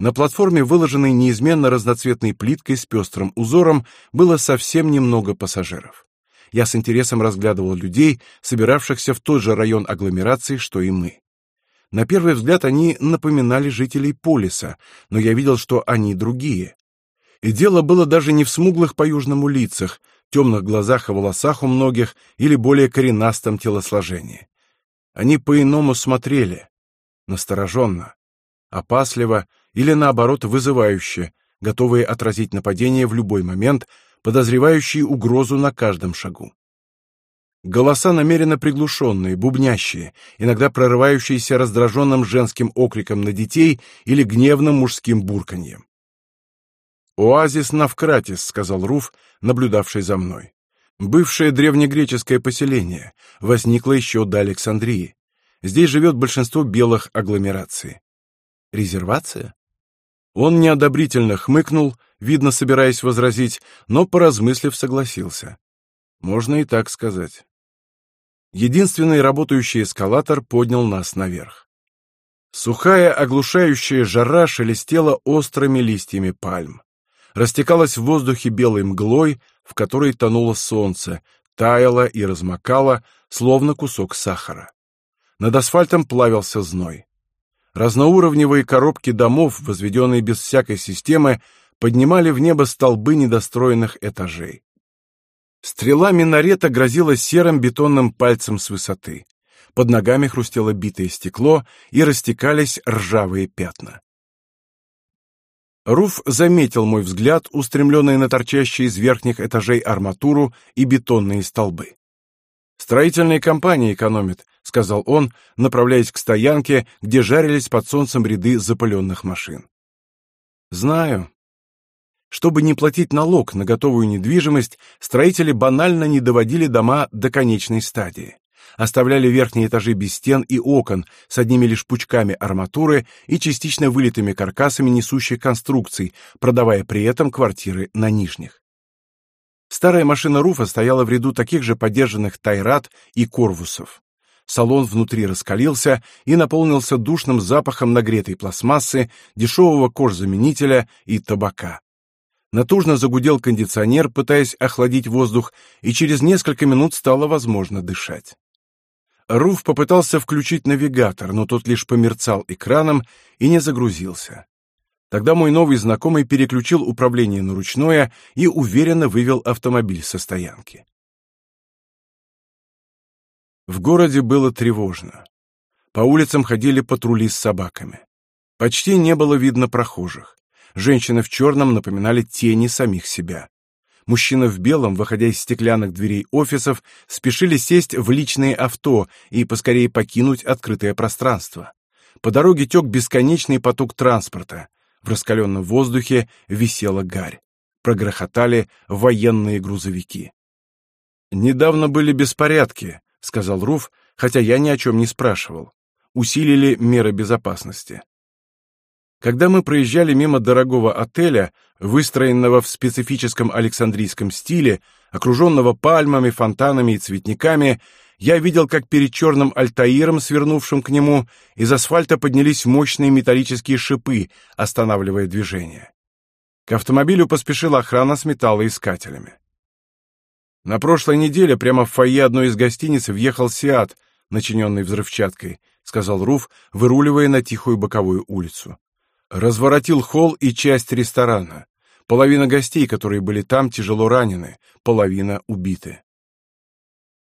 На платформе, выложенной неизменно разноцветной плиткой с пестрым узором, было совсем немного пассажиров. Я с интересом разглядывал людей, собиравшихся в тот же район агломерации, что и мы. На первый взгляд они напоминали жителей полиса, но я видел, что они другие. И дело было даже не в смуглых по-южному лицах, темных глазах и волосах у многих или более коренастом телосложении. Они по-иному смотрели, настороженно, опасливо или, наоборот, вызывающе, готовые отразить нападение в любой момент, подозревающие угрозу на каждом шагу. Голоса намеренно приглушенные, бубнящие, иногда прорывающиеся раздраженным женским окриком на детей или гневным мужским бурканьем. «Оазис Навкратис», — сказал Руф, наблюдавший за мной. «Бывшее древнегреческое поселение, возникло еще до Александрии. Здесь живет большинство белых агломераций». «Резервация?» Он неодобрительно хмыкнул, видно, собираясь возразить, но, поразмыслив, согласился. Можно и так сказать. Единственный работающий эскалатор поднял нас наверх. Сухая, оглушающая жара шелестела острыми листьями пальм. Растекалась в воздухе белой мглой, в которой тонуло солнце, таяло и размокало, словно кусок сахара. Над асфальтом плавился зной. Разноуровневые коробки домов, возведенные без всякой системы, поднимали в небо столбы недостроенных этажей. Стрела минарета грозила серым бетонным пальцем с высоты. Под ногами хрустело битое стекло и растекались ржавые пятна. Руф заметил мой взгляд, устремленный на торчащие из верхних этажей арматуру и бетонные столбы. «Строительные компании экономят», — сказал он, направляясь к стоянке, где жарились под солнцем ряды запыленных машин. «Знаю. Чтобы не платить налог на готовую недвижимость, строители банально не доводили дома до конечной стадии. Оставляли верхние этажи без стен и окон, с одними лишь пучками арматуры и частично вылитыми каркасами несущих конструкций, продавая при этом квартиры на нижних. Старая машина Руфа стояла в ряду таких же подержанных Тайрат и Корвусов. Салон внутри раскалился и наполнился душным запахом нагретой пластмассы, дешевого кожзаменителя и табака. Натужно загудел кондиционер, пытаясь охладить воздух, и через несколько минут стало возможно дышать. Руф попытался включить навигатор, но тот лишь померцал экраном и не загрузился. Тогда мой новый знакомый переключил управление на ручное и уверенно вывел автомобиль со стоянки. В городе было тревожно. По улицам ходили патрули с собаками. Почти не было видно прохожих. Женщины в черном напоминали тени самих себя. Мужчины в белом, выходя из стеклянных дверей офисов, спешили сесть в личные авто и поскорее покинуть открытое пространство. По дороге тек бесконечный поток транспорта. В раскаленном воздухе висела гарь. Прогрохотали военные грузовики. «Недавно были беспорядки», — сказал Руф, хотя я ни о чем не спрашивал. Усилили меры безопасности. Когда мы проезжали мимо дорогого отеля, выстроенного в специфическом александрийском стиле, окруженного пальмами, фонтанами и цветниками, я видел, как перед черным альтаиром, свернувшим к нему, из асфальта поднялись мощные металлические шипы, останавливая движение. К автомобилю поспешила охрана с металлоискателями. На прошлой неделе прямо в фойе одной из гостиниц въехал «Сиат», начиненный взрывчаткой, сказал Руф, выруливая на тихую боковую улицу разворотил холл и часть ресторана. Половина гостей, которые были там, тяжело ранены, половина убиты.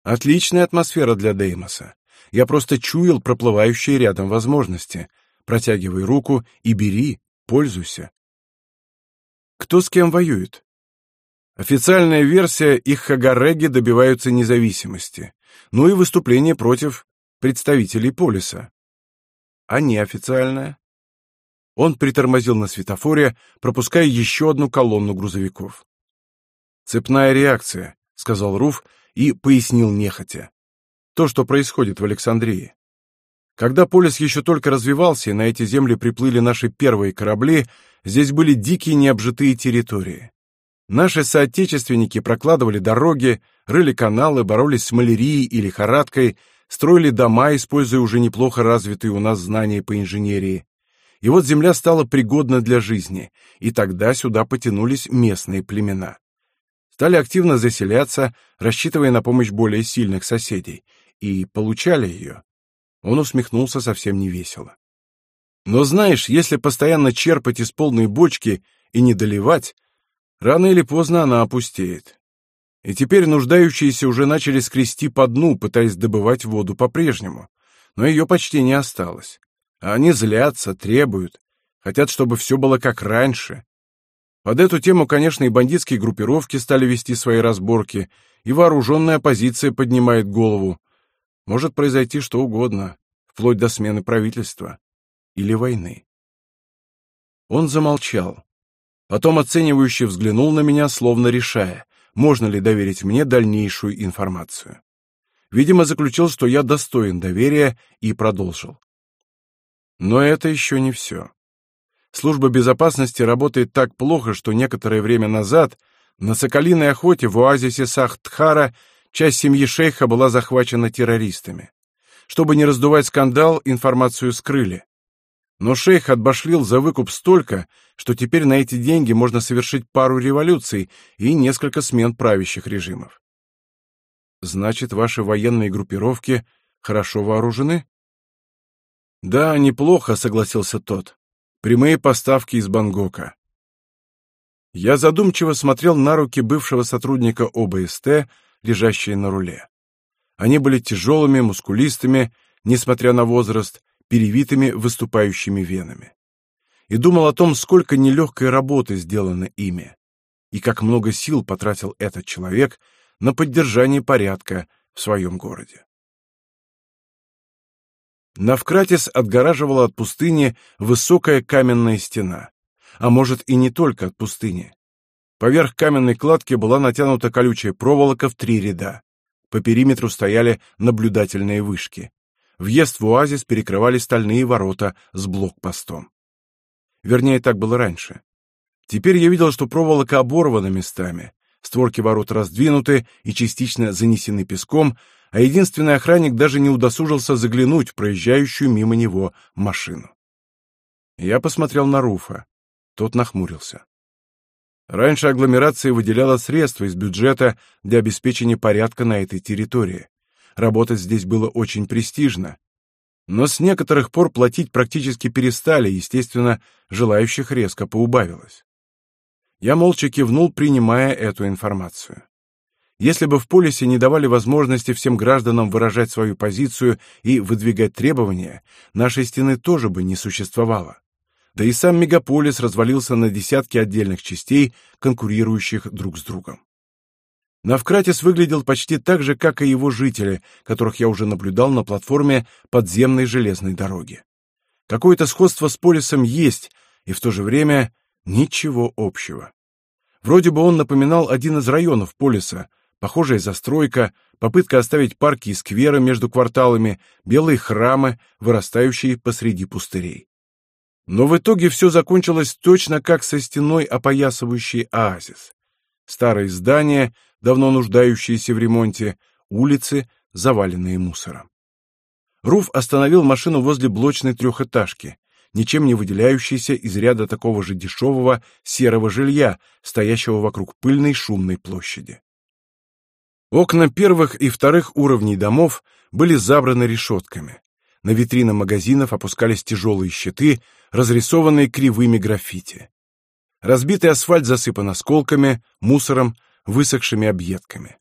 Отличная атмосфера для Деймоса. Я просто чуял проплывающие рядом возможности. Протягивай руку и бери, пользуйся. Кто с кем воюет? Официальная версия, их хагареги добиваются независимости. Ну и выступление против представителей полиса. А неофициальная? Он притормозил на светофоре, пропуская еще одну колонну грузовиков. «Цепная реакция», — сказал Руф и пояснил нехотя. «То, что происходит в Александрии. Когда полис еще только развивался, и на эти земли приплыли наши первые корабли, здесь были дикие необжитые территории. Наши соотечественники прокладывали дороги, рыли каналы, боролись с малярией и лихорадкой, строили дома, используя уже неплохо развитые у нас знания по инженерии. И вот земля стала пригодна для жизни, и тогда сюда потянулись местные племена. Стали активно заселяться, рассчитывая на помощь более сильных соседей, и получали ее. Он усмехнулся совсем невесело. Но знаешь, если постоянно черпать из полной бочки и не доливать, рано или поздно она опустеет. И теперь нуждающиеся уже начали скрести по дну, пытаясь добывать воду по-прежнему, но ее почти не осталось. А они злятся, требуют, хотят, чтобы все было как раньше. Под эту тему, конечно, и бандитские группировки стали вести свои разборки, и вооруженная оппозиция поднимает голову. Может произойти что угодно, вплоть до смены правительства или войны. Он замолчал. Потом оценивающе взглянул на меня, словно решая, можно ли доверить мне дальнейшую информацию. Видимо, заключил, что я достоин доверия, и продолжил. Но это еще не все. Служба безопасности работает так плохо, что некоторое время назад на соколиной охоте в оазисе Сахтхара часть семьи шейха была захвачена террористами. Чтобы не раздувать скандал, информацию скрыли. Но шейх отбашлил за выкуп столько, что теперь на эти деньги можно совершить пару революций и несколько смен правящих режимов. Значит, ваши военные группировки хорошо вооружены? Да, неплохо, согласился тот. Прямые поставки из Бангкока. Я задумчиво смотрел на руки бывшего сотрудника ОБСТ, лежащие на руле. Они были тяжелыми, мускулистыми, несмотря на возраст, перевитыми выступающими венами. И думал о том, сколько нелегкой работы сделано ими, и как много сил потратил этот человек на поддержание порядка в своем городе. Навкратис отгораживала от пустыни высокая каменная стена. А может и не только от пустыни. Поверх каменной кладки была натянута колючая проволока в три ряда. По периметру стояли наблюдательные вышки. Въезд в оазис перекрывали стальные ворота с блокпостом. Вернее, так было раньше. Теперь я видел, что проволока оборвана местами, створки ворот раздвинуты и частично занесены песком, а единственный охранник даже не удосужился заглянуть в проезжающую мимо него машину. Я посмотрел на Руфа. Тот нахмурился. Раньше агломерация выделяла средства из бюджета для обеспечения порядка на этой территории. Работать здесь было очень престижно. Но с некоторых пор платить практически перестали, естественно, желающих резко поубавилось. Я молча кивнул, принимая эту информацию. Если бы в полисе не давали возможности всем гражданам выражать свою позицию и выдвигать требования, нашей стены тоже бы не существовало. Да и сам мегаполис развалился на десятки отдельных частей, конкурирующих друг с другом. Навкратис выглядел почти так же, как и его жители, которых я уже наблюдал на платформе подземной железной дороги. Какое-то сходство с полисом есть, и в то же время ничего общего. Вроде бы он напоминал один из районов полиса, похожая застройка, попытка оставить парки и скверы между кварталами, белые храмы, вырастающие посреди пустырей. Но в итоге все закончилось точно как со стеной, опоясывающей оазис. Старые здания, давно нуждающиеся в ремонте, улицы, заваленные мусором. Руф остановил машину возле блочной трехэтажки, ничем не выделяющейся из ряда такого же дешевого серого жилья, стоящего вокруг пыльной шумной площади. Окна первых и вторых уровней домов были забраны решетками. На витрины магазинов опускались тяжелые щиты, разрисованные кривыми граффити. Разбитый асфальт засыпан осколками, мусором, высохшими объедками.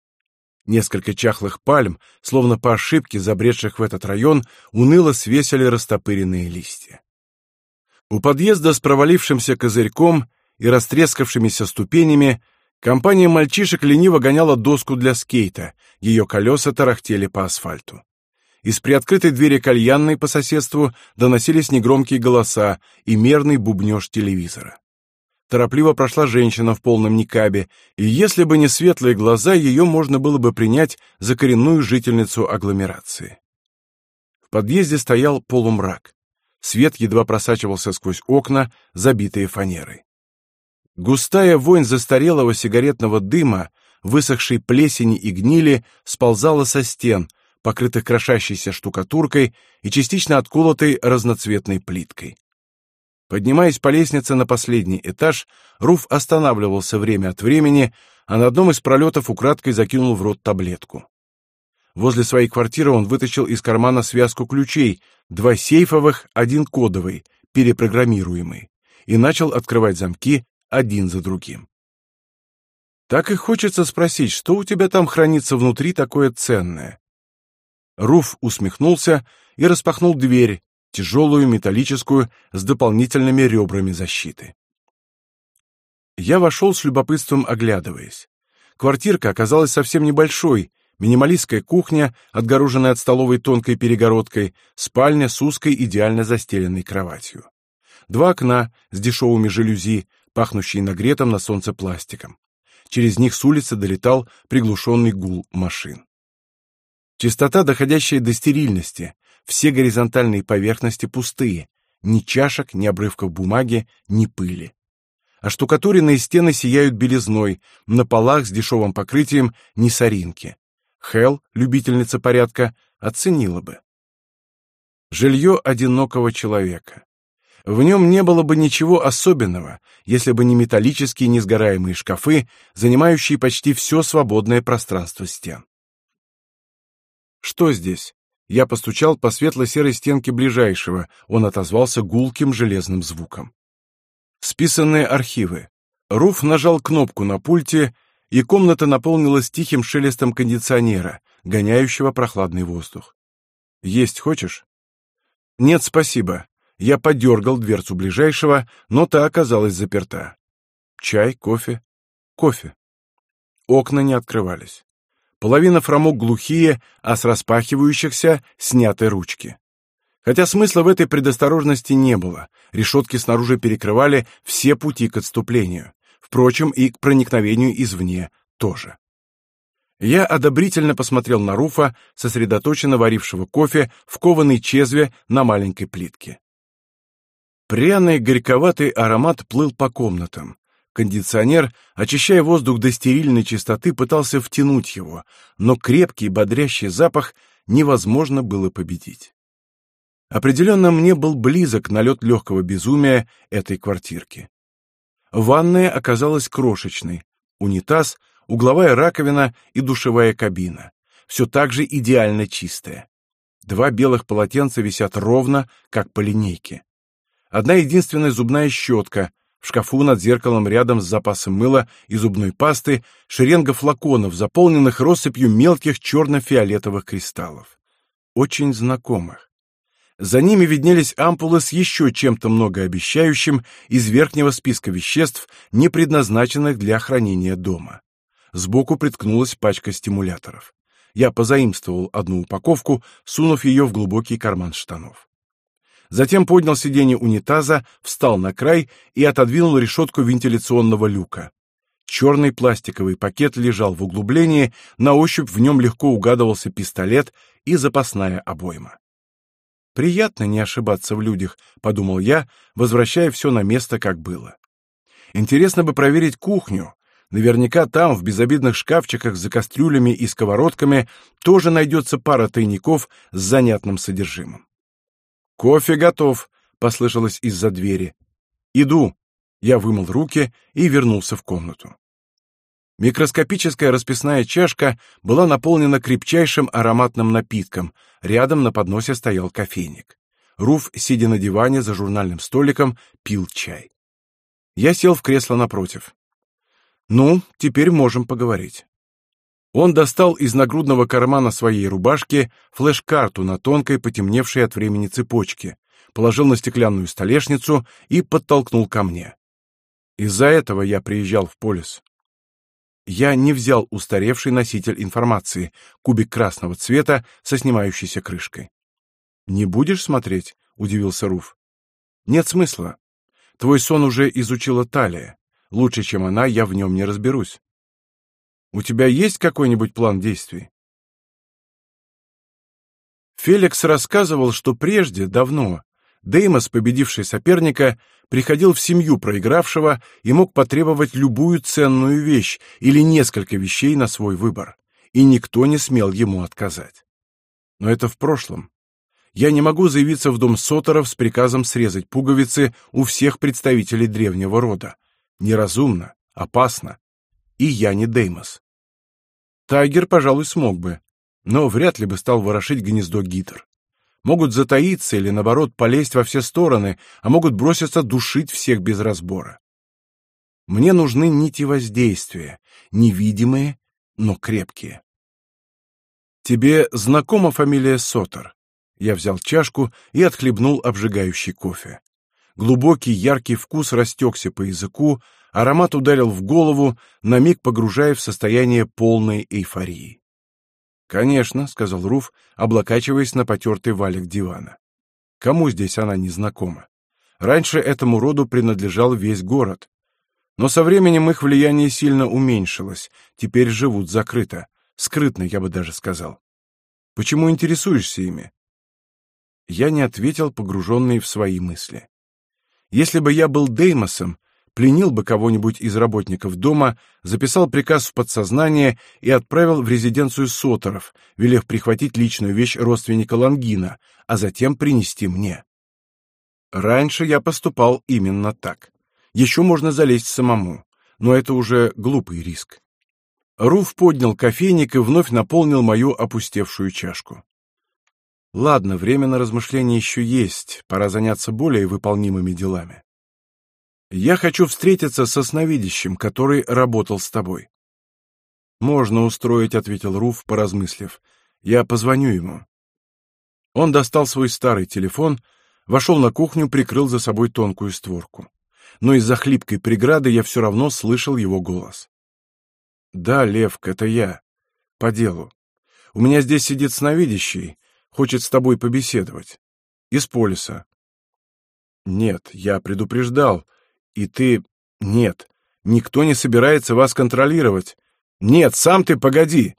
Несколько чахлых пальм, словно по ошибке забредших в этот район, уныло свесили растопыренные листья. У подъезда с провалившимся козырьком и растрескавшимися ступенями Компания мальчишек лениво гоняла доску для скейта, ее колеса тарахтели по асфальту. Из приоткрытой двери кальянной по соседству доносились негромкие голоса и мерный бубнеж телевизора. Торопливо прошла женщина в полном никабе, и если бы не светлые глаза, ее можно было бы принять за коренную жительницу агломерации. В подъезде стоял полумрак. Свет едва просачивался сквозь окна, забитые фанерой. Густая вонь застарелого сигаретного дыма, высохшей плесени и гнили сползала со стен, покрытых крошащейся штукатуркой и частично отколотой разноцветной плиткой. Поднимаясь по лестнице на последний этаж, Руф останавливался время от времени, а на одном из пролетов украдкой закинул в рот таблетку. Возле своей квартиры он вытащил из кармана связку ключей, два сейфовых, один кодовый, перепрограммируемый, и начал открывать замки, один за другим. Так и хочется спросить, что у тебя там хранится внутри такое ценное. Руф усмехнулся и распахнул дверь, тяжелую металлическую с дополнительными ребрами защиты. Я вошел с любопытством, оглядываясь. Квартирка оказалась совсем небольшой, минималистская кухня, отгороженная от столовой тонкой перегородкой, спальня с узкой идеально застеленной кроватью. Два окна с дешевыми жалюзи, пахнущие нагретым на солнце пластиком. Через них с улицы долетал приглушенный гул машин. Чистота, доходящая до стерильности, все горизонтальные поверхности пустые, ни чашек, ни обрывков бумаги, ни пыли а штукатуренные стены сияют белизной, на полах с дешевым покрытием не соринки. Хел, любительница порядка, оценила бы. Жилье одинокого человека. В нем не было бы ничего особенного, если бы не металлические несгораемые шкафы, занимающие почти все свободное пространство стен. «Что здесь?» Я постучал по светло-серой стенке ближайшего, он отозвался гулким железным звуком. Списанные архивы. Руф нажал кнопку на пульте, и комната наполнилась тихим шелестом кондиционера, гоняющего прохладный воздух. «Есть хочешь?» «Нет, спасибо». Я подергал дверцу ближайшего, но та оказалась заперта. «Чай, кофе?» «Кофе». Окна не открывались. Половина фрамуг глухие, а с распахивающихся сняты ручки. Хотя смысла в этой предосторожности не было, решетки снаружи перекрывали все пути к отступлению, впрочем, и к проникновению извне тоже. Я одобрительно посмотрел на Руфа, сосредоточенно варившего кофе в кованой чезве на маленькой плитке. Пряный горьковатый аромат плыл по комнатам. Кондиционер, очищая воздух до стерильной чистоты, пытался втянуть его, но крепкий бодрящий запах невозможно было победить. Определенно мне был близок налет легкого безумия этой квартирки. Ванная оказалась крошечной, унитаз, угловая раковина и душевая кабина. Все так же идеально чистая. Два белых полотенца висят ровно, как по линейке. Одна единственная зубная щетка, в шкафу над зеркалом рядом с запасом мыла и зубной пасты шеренга флаконов, заполненных россыпью мелких черно-фиолетовых кристаллов. Очень знакомых. За ними виднелись ампулы с еще чем-то многообещающим из верхнего списка веществ, не предназначенных для хранения дома. Сбоку приткнулась пачка стимуляторов. Я позаимствовал одну упаковку, сунув ее в глубокий карман штанов. Затем поднял сиденье унитаза, встал на край и отодвинул решетку вентиляционного люка. Черный пластиковый пакет лежал в углублении, на ощупь в нем легко угадывался пистолет и запасная обойма. Приятно не ошибаться в людях, подумал я, возвращая все на место, как было. Интересно бы проверить кухню. Наверняка там, в безобидных шкафчиках за кастрюлями и сковородками, тоже найдется пара тайников с занятным содержимым. «Кофе готов», — послышалось из-за двери. «Иду». Я вымыл руки и вернулся в комнату. Микроскопическая расписная чашка была наполнена крепчайшим ароматным напитком. Рядом на подносе стоял кофейник. Руф, сидя на диване за журнальным столиком, пил чай. Я сел в кресло напротив. «Ну, теперь можем поговорить». Он достал из нагрудного кармана своей рубашки флеш-карту на тонкой, потемневшей от времени цепочке, положил на стеклянную столешницу и подтолкнул ко мне. Из-за этого я приезжал в полис. Я не взял устаревший носитель информации, кубик красного цвета со снимающейся крышкой. «Не будешь смотреть?» — удивился Руф. «Нет смысла. Твой сон уже изучила Талия. Лучше, чем она, я в нем не разберусь. У тебя есть какой-нибудь план действий?» Феликс рассказывал, что прежде, давно, Деймос, победивший соперника, приходил в семью проигравшего и мог потребовать любую ценную вещь или несколько вещей на свой выбор, и никто не смел ему отказать. Но это в прошлом. Я не могу заявиться в дом Соторов с приказом срезать пуговицы у всех представителей древнего рода. Неразумно, опасно. И я не Деймос. Тайгер, пожалуй, смог бы, но вряд ли бы стал ворошить гнездо Гитер могут затаиться или, наоборот, полезть во все стороны, а могут броситься душить всех без разбора. Мне нужны нити воздействия, невидимые, но крепкие. Тебе знакома фамилия Сотер? Я взял чашку и отхлебнул обжигающий кофе. Глубокий яркий вкус растекся по языку, Аромат ударил в голову, на миг погружая в состояние полной эйфории. «Конечно», — сказал Руф, облокачиваясь на потертый валик дивана. «Кому здесь она не знакома? Раньше этому роду принадлежал весь город. Но со временем их влияние сильно уменьшилось, теперь живут закрыто, скрытно, я бы даже сказал. Почему интересуешься ими?» Я не ответил, погруженный в свои мысли. Если бы я был Деймосом, пленил бы кого-нибудь из работников дома, записал приказ в подсознание и отправил в резиденцию Сотеров, велев прихватить личную вещь родственника Лангина, а затем принести мне. Раньше я поступал именно так. Еще можно залезть самому, но это уже глупый риск. Руф поднял кофейник и вновь наполнил мою опустевшую чашку. Ладно, время на размышления еще есть, пора заняться более выполнимыми делами. Я хочу встретиться со сновидящим, который работал с тобой. Можно устроить, ответил Руф, поразмыслив. Я позвоню ему. Он достал свой старый телефон, вошел на кухню, прикрыл за собой тонкую створку. Но из-за хлипкой преграды я все равно слышал его голос. «Да, Левк, это я. По делу. У меня здесь сидит сновидящий, хочет с тобой побеседовать. Из полиса». «Нет, я предупреждал. И ты... Нет, никто не собирается вас контролировать. Нет, сам ты погоди!»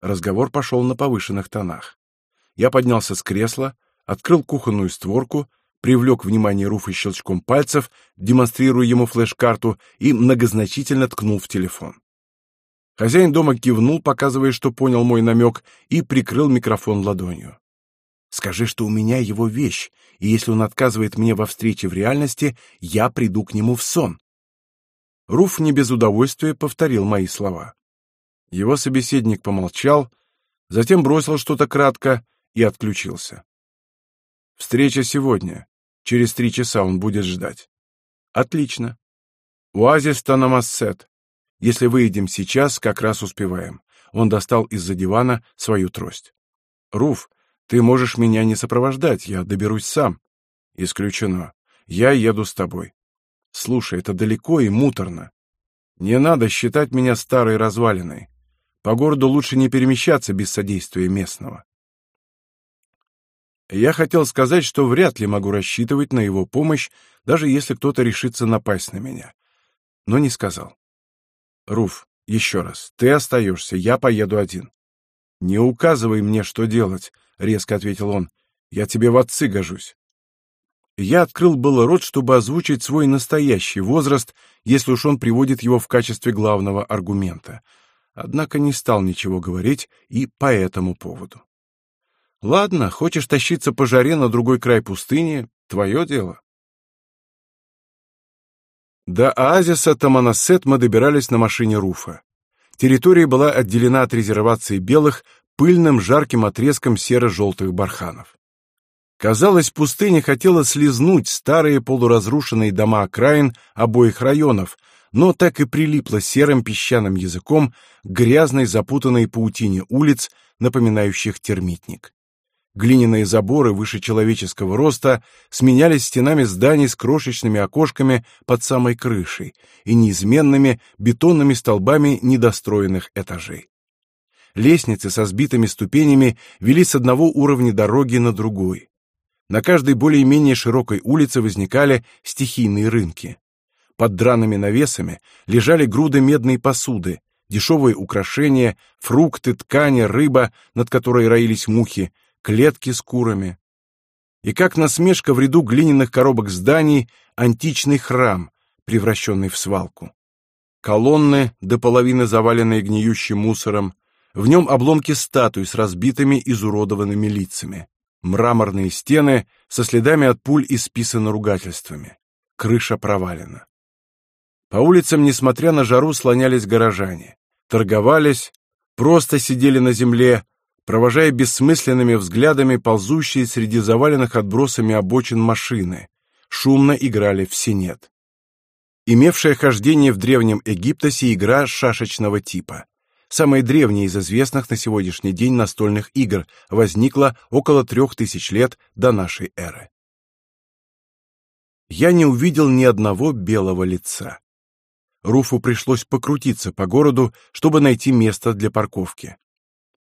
Разговор пошел на повышенных тонах. Я поднялся с кресла, открыл кухонную створку, привлек внимание Руфа щелчком пальцев, демонстрируя ему флеш-карту, и многозначительно ткнул в телефон. Хозяин дома кивнул, показывая, что понял мой намек, и прикрыл микрофон ладонью. Скажи, что у меня его вещь, и если он отказывает мне во встрече в реальности, я приду к нему в сон. Руф не без удовольствия повторил мои слова. Его собеседник помолчал, затем бросил что-то кратко и отключился. Встреча сегодня. Через три часа он будет ждать. Отлично. Оазис Танамассет. Если выйдем сейчас, как раз успеваем. Он достал из-за дивана свою трость. Руф, ты можешь меня не сопровождать, я доберусь сам. Исключено. Я еду с тобой. Слушай, это далеко и муторно. Не надо считать меня старой развалиной. По городу лучше не перемещаться без содействия местного. Я хотел сказать, что вряд ли могу рассчитывать на его помощь, даже если кто-то решится напасть на меня. Но не сказал. Руф, еще раз, ты остаешься, я поеду один. Не указывай мне, что делать, — резко ответил он. «Я тебе в отцы гожусь». Я открыл было рот, чтобы озвучить свой настоящий возраст, если уж он приводит его в качестве главного аргумента. Однако не стал ничего говорить и по этому поводу. «Ладно, хочешь тащиться по жаре на другой край пустыни — твое дело». До оазиса Таманасет мы добирались на машине Руфа. Территория была отделена от резервации белых пыльным жарким отрезком серо-желтых барханов. Казалось, пустыня хотела слезнуть старые полуразрушенные дома окраин обоих районов, но так и прилипла серым песчаным языком к грязной запутанной паутине улиц, напоминающих термитник. Глиняные заборы выше человеческого роста сменялись стенами зданий с крошечными окошками под самой крышей и неизменными бетонными столбами недостроенных этажей. Лестницы со сбитыми ступенями вели с одного уровня дороги на другой. На каждой более-менее широкой улице возникали стихийные рынки. Под драными навесами лежали груды медной посуды, дешевые украшения, фрукты, ткани, рыба, над которой роились мухи, клетки с курами. И как насмешка в ряду глиняных коробок зданий античный храм, превращенный в свалку. Колонны, до половины заваленные гниющим мусором, в нем обломки статуй с разбитыми, изуродованными лицами. Мраморные стены со следами от пуль исписаны ругательствами. Крыша провалена. По улицам, несмотря на жару, слонялись горожане. Торговались, просто сидели на земле, провожая бессмысленными взглядами ползущие среди заваленных отбросами обочин машины. Шумно играли в синет. Имевшая хождение в Древнем Египтосе игра шашечного типа самая древняя из известных на сегодняшний день настольных игр, возникла около трех тысяч лет до нашей эры. Я не увидел ни одного белого лица. Руфу пришлось покрутиться по городу, чтобы найти место для парковки.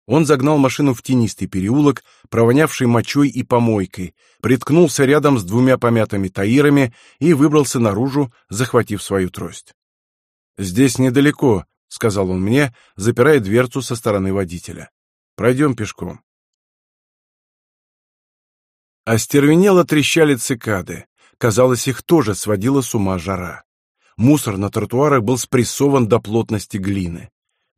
Он загнал машину в тенистый переулок, провонявший мочой и помойкой, приткнулся рядом с двумя помятыми таирами и выбрался наружу, захватив свою трость. «Здесь недалеко», — сказал он мне, запирая дверцу со стороны водителя. «Пройдем пешком». Остервенело трещали цикады. Казалось, их тоже сводила с ума жара. Мусор на тротуарах был спрессован до плотности глины.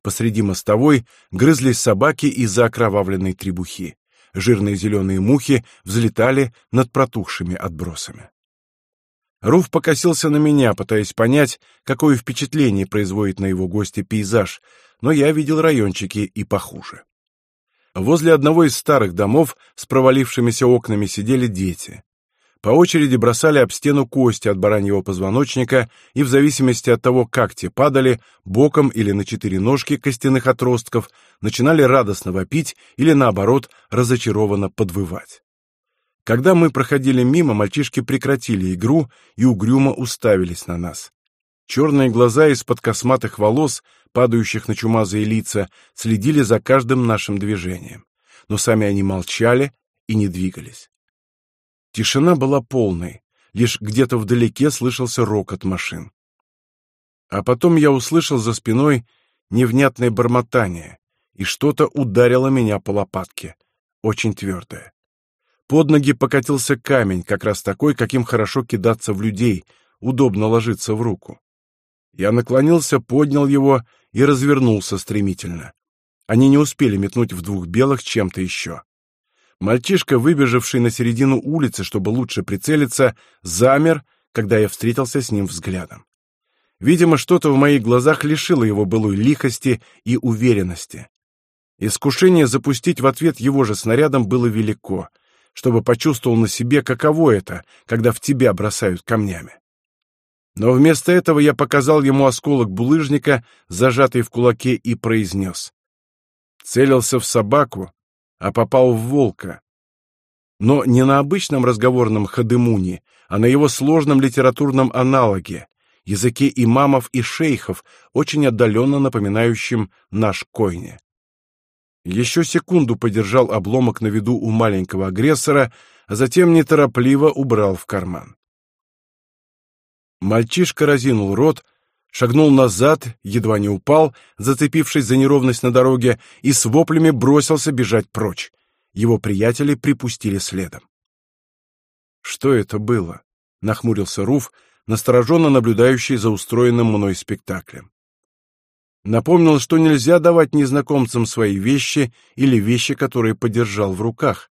Посреди мостовой грызлись собаки из-за окровавленной требухи. Жирные зеленые мухи взлетали над протухшими отбросами. Руф покосился на меня, пытаясь понять, какое впечатление производит на его гостя пейзаж, но я видел райончики и похуже. Возле одного из старых домов с провалившимися окнами сидели дети по очереди бросали об стену кости от бараньего позвоночника и в зависимости от того, как те падали, боком или на четыре ножки костяных отростков, начинали радостно вопить или, наоборот, разочарованно подвывать. Когда мы проходили мимо, мальчишки прекратили игру и угрюмо уставились на нас. Черные глаза из-под косматых волос, падающих на чумазые лица, следили за каждым нашим движением. Но сами они молчали и не двигались. Тишина была полной, лишь где-то вдалеке слышался рокот машин. А потом я услышал за спиной невнятное бормотание, и что-то ударило меня по лопатке, очень твердое. Под ноги покатился камень, как раз такой, каким хорошо кидаться в людей, удобно ложиться в руку. Я наклонился, поднял его и развернулся стремительно. Они не успели метнуть в двух белых чем-то еще. Мальчишка, выбежавший на середину улицы, чтобы лучше прицелиться, замер, когда я встретился с ним взглядом. Видимо, что-то в моих глазах лишило его былой лихости и уверенности. Искушение запустить в ответ его же снарядом было велико, чтобы почувствовал на себе, каково это, когда в тебя бросают камнями. Но вместо этого я показал ему осколок булыжника, зажатый в кулаке, и произнес. Целился в собаку, а попал в волка. Но не на обычном разговорном хадемуне, а на его сложном литературном аналоге, языке имамов и шейхов, очень отдаленно напоминающем наш койне. Еще секунду подержал обломок на виду у маленького агрессора, а затем неторопливо убрал в карман. Мальчишка разинул рот, шагнул назад, едва не упал, зацепившись за неровность на дороге, и с воплями бросился бежать прочь. Его приятели припустили следом. «Что это было?» — нахмурился Руф, настороженно наблюдающий за устроенным мной спектаклем. Напомнил, что нельзя давать незнакомцам свои вещи или вещи, которые подержал в руках.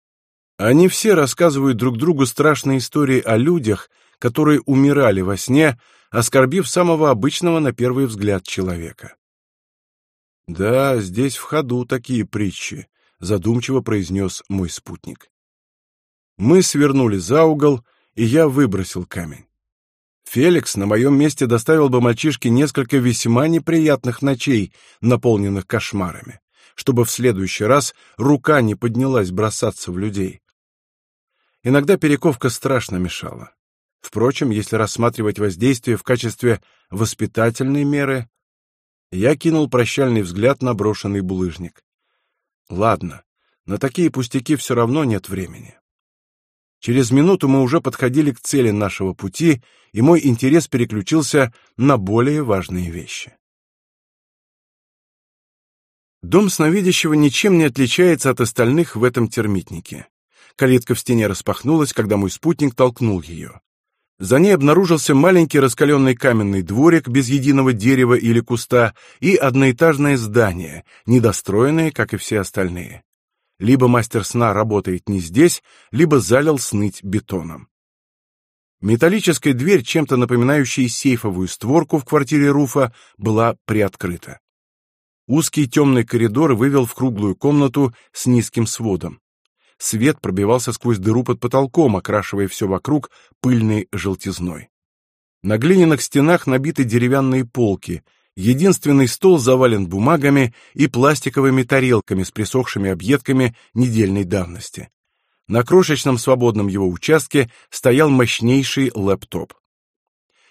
Они все рассказывают друг другу страшные истории о людях, которые умирали во сне, оскорбив самого обычного на первый взгляд человека. «Да, здесь в ходу такие притчи», — задумчиво произнес мой спутник. Мы свернули за угол, и я выбросил камень. Феликс на моем месте доставил бы мальчишке несколько весьма неприятных ночей, наполненных кошмарами, чтобы в следующий раз рука не поднялась бросаться в людей. Иногда перековка страшно мешала. Впрочем, если рассматривать воздействие в качестве воспитательной меры, я кинул прощальный взгляд на брошенный булыжник. Ладно, на такие пустяки все равно нет времени. Через минуту мы уже подходили к цели нашего пути, и мой интерес переключился на более важные вещи. Дом сновидящего ничем не отличается от остальных в этом термитнике. Калитка в стене распахнулась, когда мой спутник толкнул ее. За ней обнаружился маленький раскаленный каменный дворик без единого дерева или куста и одноэтажное здание, недостроенное, как и все остальные. Либо мастер сна работает не здесь, либо залил сныть бетоном. Металлическая дверь, чем-то напоминающая сейфовую створку в квартире Руфа, была приоткрыта. Узкий темный коридор вывел в круглую комнату с низким сводом. Свет пробивался сквозь дыру под потолком, окрашивая все вокруг пыльной желтизной. На глиняных стенах набиты деревянные полки, единственный стол завален бумагами и пластиковыми тарелками с присохшими объедками недельной давности. На крошечном свободном его участке стоял мощнейший лэптоп.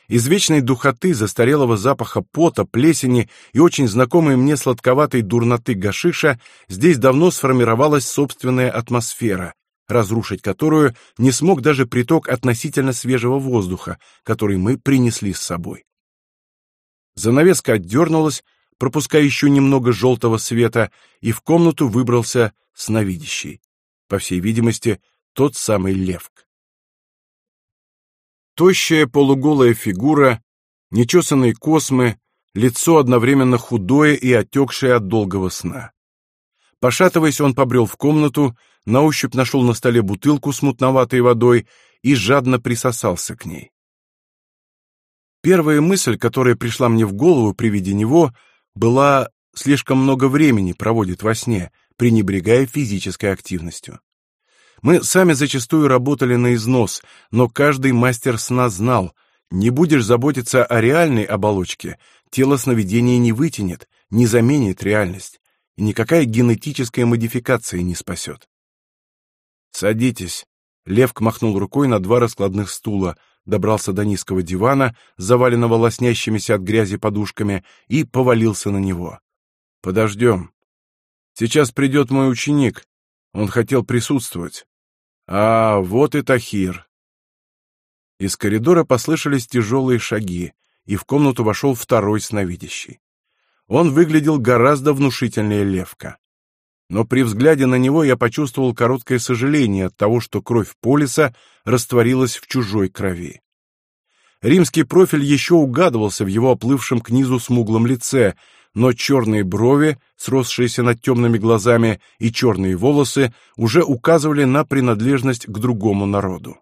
Из вечной духоты, застарелого запаха пота, плесени и очень знакомой мне сладковатой дурноты гашиша здесь давно сформировалась собственная атмосфера, разрушить которую не смог даже приток относительно свежего воздуха, который мы принесли с собой. Занавеска отдернулась, пропуская еще немного желтого света, и в комнату выбрался сновидящий. По всей видимости, тот самый Левк. Тощая полуголая фигура, нечесанные космы, лицо одновременно худое и отекшее от долгого сна. Пошатываясь, он побрел в комнату, на ощупь нашел на столе бутылку с мутноватой водой и жадно присосался к ней. Первая мысль, которая пришла мне в голову при виде него, была «слишком много времени проводит во сне», пренебрегая физической активностью. Мы сами зачастую работали на износ, но каждый мастер сна знал, не будешь заботиться о реальной оболочке, тело сновидения не вытянет, не заменит реальность, и никакая генетическая модификация не спасет. «Садитесь», — Левк махнул рукой на два раскладных стула, добрался до низкого дивана, заваленного лоснящимися от грязи подушками, и повалился на него. «Подождем. Сейчас придет мой ученик. Он хотел присутствовать. А, вот и Тахир. Из коридора послышались тяжелые шаги, и в комнату вошел второй сновидящий. Он выглядел гораздо внушительнее Левка. Но при взгляде на него я почувствовал короткое сожаление от того, что кровь Полиса растворилась в чужой крови. Римский профиль еще угадывался в его оплывшем к низу смуглом лице, но черные брови, сросшиеся над темными глазами, и черные волосы уже указывали на принадлежность к другому народу.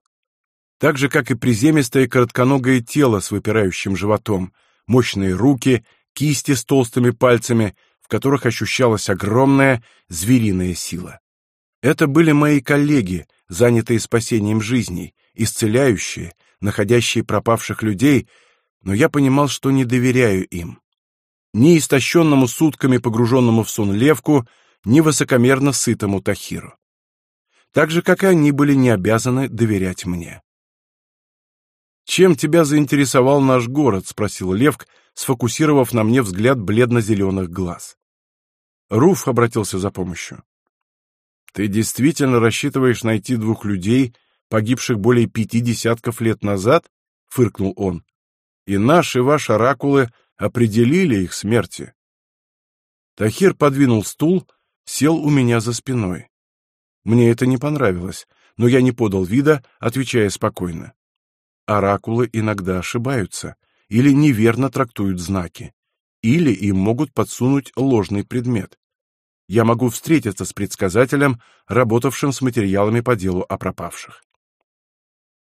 Так же, как и приземистое коротконогое тело с выпирающим животом, мощные руки, кисти с толстыми пальцами, в которых ощущалась огромная звериная сила. Это были мои коллеги, занятые спасением жизней, исцеляющие, находящие пропавших людей, но я понимал, что не доверяю им ни истощенному сутками погруженному в сон Левку, ни высокомерно сытому Тахиру. Так же, как и они были не обязаны доверять мне. «Чем тебя заинтересовал наш город?» — спросил Левк, сфокусировав на мне взгляд бледно-зеленых глаз. Руф обратился за помощью. «Ты действительно рассчитываешь найти двух людей, погибших более пяти десятков лет назад?» — фыркнул он. «И наши, ваши оракулы определили их смерти. Тахир подвинул стул, сел у меня за спиной. Мне это не понравилось, но я не подал вида, отвечая спокойно. Оракулы иногда ошибаются или неверно трактуют знаки, или им могут подсунуть ложный предмет. Я могу встретиться с предсказателем, работавшим с материалами по делу о пропавших.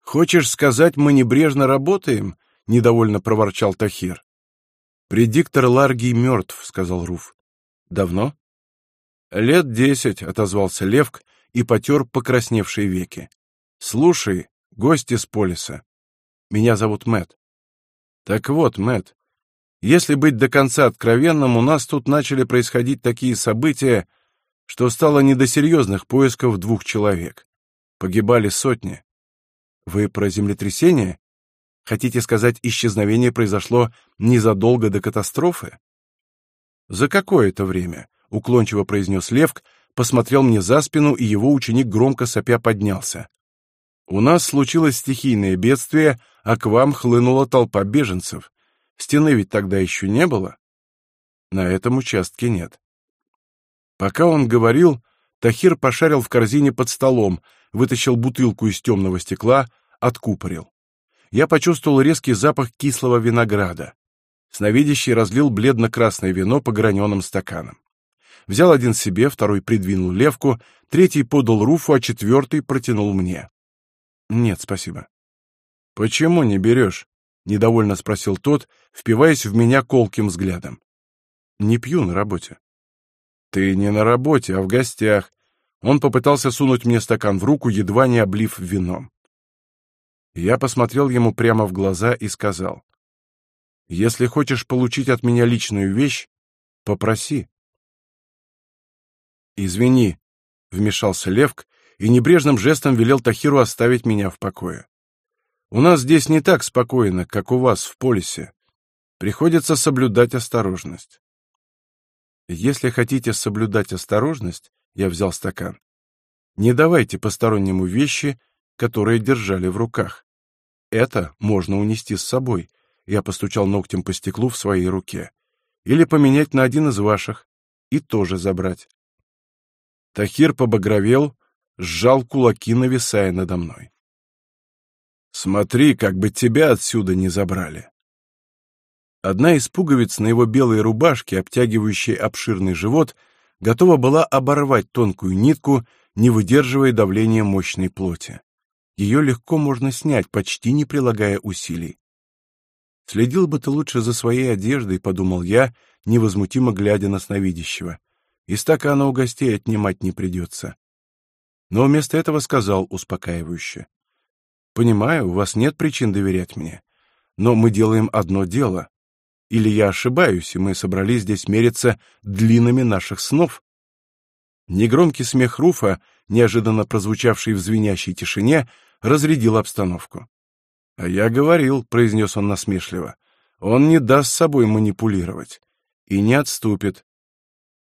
«Хочешь сказать, мы небрежно работаем?» — недовольно проворчал Тахир. «Предиктор Ларгий мертв», — сказал Руф. «Давно?» «Лет десять», — отозвался Левк и потер покрасневшие веки. «Слушай, гость из полиса. Меня зовут Мэт. «Так вот, Мэт, если быть до конца откровенным, у нас тут начали происходить такие события, что стало не до серьезных поисков двух человек. Погибали сотни. Вы про землетрясение? Хотите сказать, исчезновение произошло незадолго до катастрофы? За какое-то время, уклончиво произнес Левк, посмотрел мне за спину, и его ученик громко сопя поднялся. У нас случилось стихийное бедствие, а к вам хлынула толпа беженцев. Стены ведь тогда еще не было? На этом участке нет. Пока он говорил, Тахир пошарил в корзине под столом, вытащил бутылку из темного стекла, откупорил я почувствовал резкий запах кислого винограда. Сновидящий разлил бледно-красное вино по граненым стаканам. Взял один себе, второй придвинул левку, третий подал Руфу, а четвертый протянул мне. «Нет, спасибо». «Почему не берешь?» — недовольно спросил тот, впиваясь в меня колким взглядом. «Не пью на работе». «Ты не на работе, а в гостях». Он попытался сунуть мне стакан в руку, едва не облив вином. Я посмотрел ему прямо в глаза и сказал, «Если хочешь получить от меня личную вещь, попроси». «Извини», — вмешался Левк и небрежным жестом велел Тахиру оставить меня в покое. У нас здесь не так спокойно, как у вас в полисе. Приходится соблюдать осторожность. Если хотите соблюдать осторожность, я взял стакан, не давайте постороннему вещи, которые держали в руках. Это можно унести с собой. Я постучал ногтем по стеклу в своей руке. Или поменять на один из ваших и тоже забрать. Тахир побагровел, сжал кулаки, нависая надо мной. «Смотри, как бы тебя отсюда не забрали!» Одна из пуговиц на его белой рубашке, обтягивающей обширный живот, готова была оборвать тонкую нитку, не выдерживая давления мощной плоти. Ее легко можно снять, почти не прилагая усилий. «Следил бы ты лучше за своей одеждой», — подумал я, невозмутимо глядя на сновидящего. «И стакана у гостей отнимать не придется». Но вместо этого сказал успокаивающе. «Понимаю, у вас нет причин доверять мне, но мы делаем одно дело. Или я ошибаюсь, и мы собрались здесь мериться длинами наших снов?» Негромкий смех Руфа, неожиданно прозвучавший в звенящей тишине, разрядил обстановку. «А я говорил», — произнес он насмешливо, — «он не даст собой манипулировать и не отступит».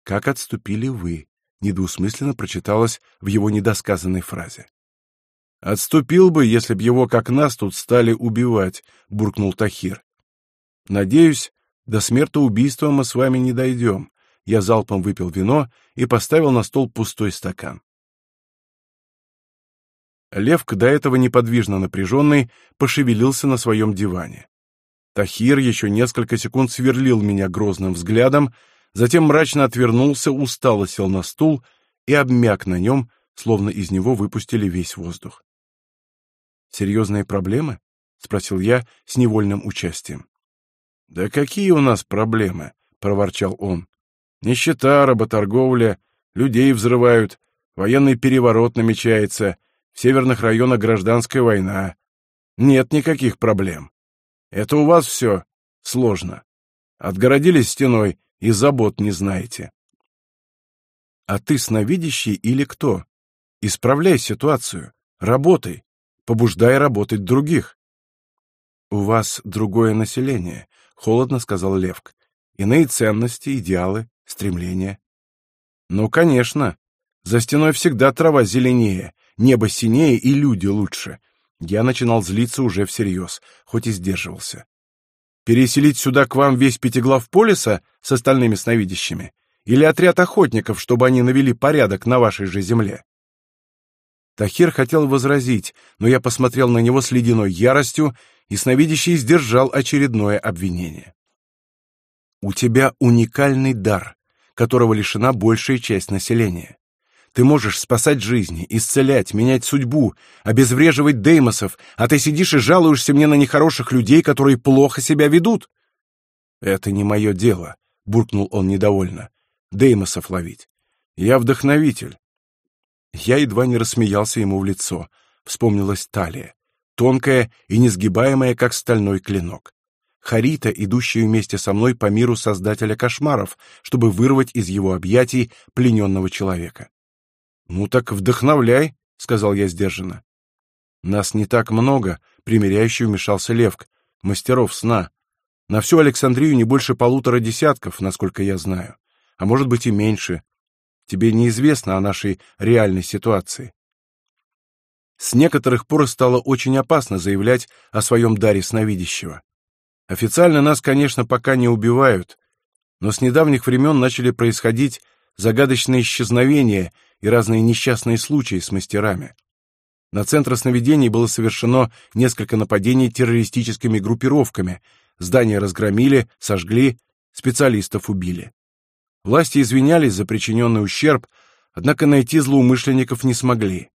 «Как отступили вы?» — недвусмысленно прочиталось в его недосказанной фразе. «Отступил бы, если б его, как нас, тут стали убивать», — буркнул Тахир. «Надеюсь, до смертоубийства мы с вами не дойдем. Я залпом выпил вино и поставил на стол пустой стакан. Левк, до этого неподвижно напряженный, пошевелился на своем диване. Тахир еще несколько секунд сверлил меня грозным взглядом, затем мрачно отвернулся, устало сел на стул и обмяк на нем, словно из него выпустили весь воздух. «Серьезные проблемы?» — спросил я с невольным участием. «Да какие у нас проблемы?» — проворчал он. Нищета, работорговля, людей взрывают, военный переворот намечается, в северных районах гражданская война. Нет никаких проблем. Это у вас все сложно. Отгородились стеной и забот не знаете. А ты сновидящий или кто? Исправляй ситуацию, работай, побуждай работать других. У вас другое население, холодно сказал Левк. Иные ценности, идеалы, стремления. Ну, конечно. За стеной всегда трава зеленее, небо синее и люди лучше. Я начинал злиться уже всерьез, хоть и сдерживался. Переселить сюда к вам весь пятиглав полиса с остальными сновидящими? Или отряд охотников, чтобы они навели порядок на вашей же земле? Тахир хотел возразить, но я посмотрел на него с ледяной яростью, и сновидящий сдержал очередное обвинение. У тебя уникальный дар, которого лишена большая часть населения. Ты можешь спасать жизни, исцелять, менять судьбу, обезвреживать деймосов, а ты сидишь и жалуешься мне на нехороших людей, которые плохо себя ведут. Это не мое дело, буркнул он недовольно. Деймосов ловить. Я вдохновитель. Я едва не рассмеялся ему в лицо. Вспомнилась талия, тонкая и несгибаемая, как стальной клинок. Харита, идущая вместе со мной по миру создателя кошмаров, чтобы вырвать из его объятий плененного человека. «Ну так вдохновляй», — сказал я сдержанно. «Нас не так много», — примиряющий вмешался Левк, — «мастеров сна. На всю Александрию не больше полутора десятков, насколько я знаю, а может быть и меньше. Тебе неизвестно о нашей реальной ситуации». С некоторых пор стало очень опасно заявлять о своем даре сновидящего. Официально нас, конечно, пока не убивают, но с недавних времен начали происходить загадочные исчезновения и разные несчастные случаи с мастерами. На центр сновидений было совершено несколько нападений террористическими группировками, здания разгромили, сожгли, специалистов убили. Власти извинялись за причиненный ущерб, однако найти злоумышленников не смогли.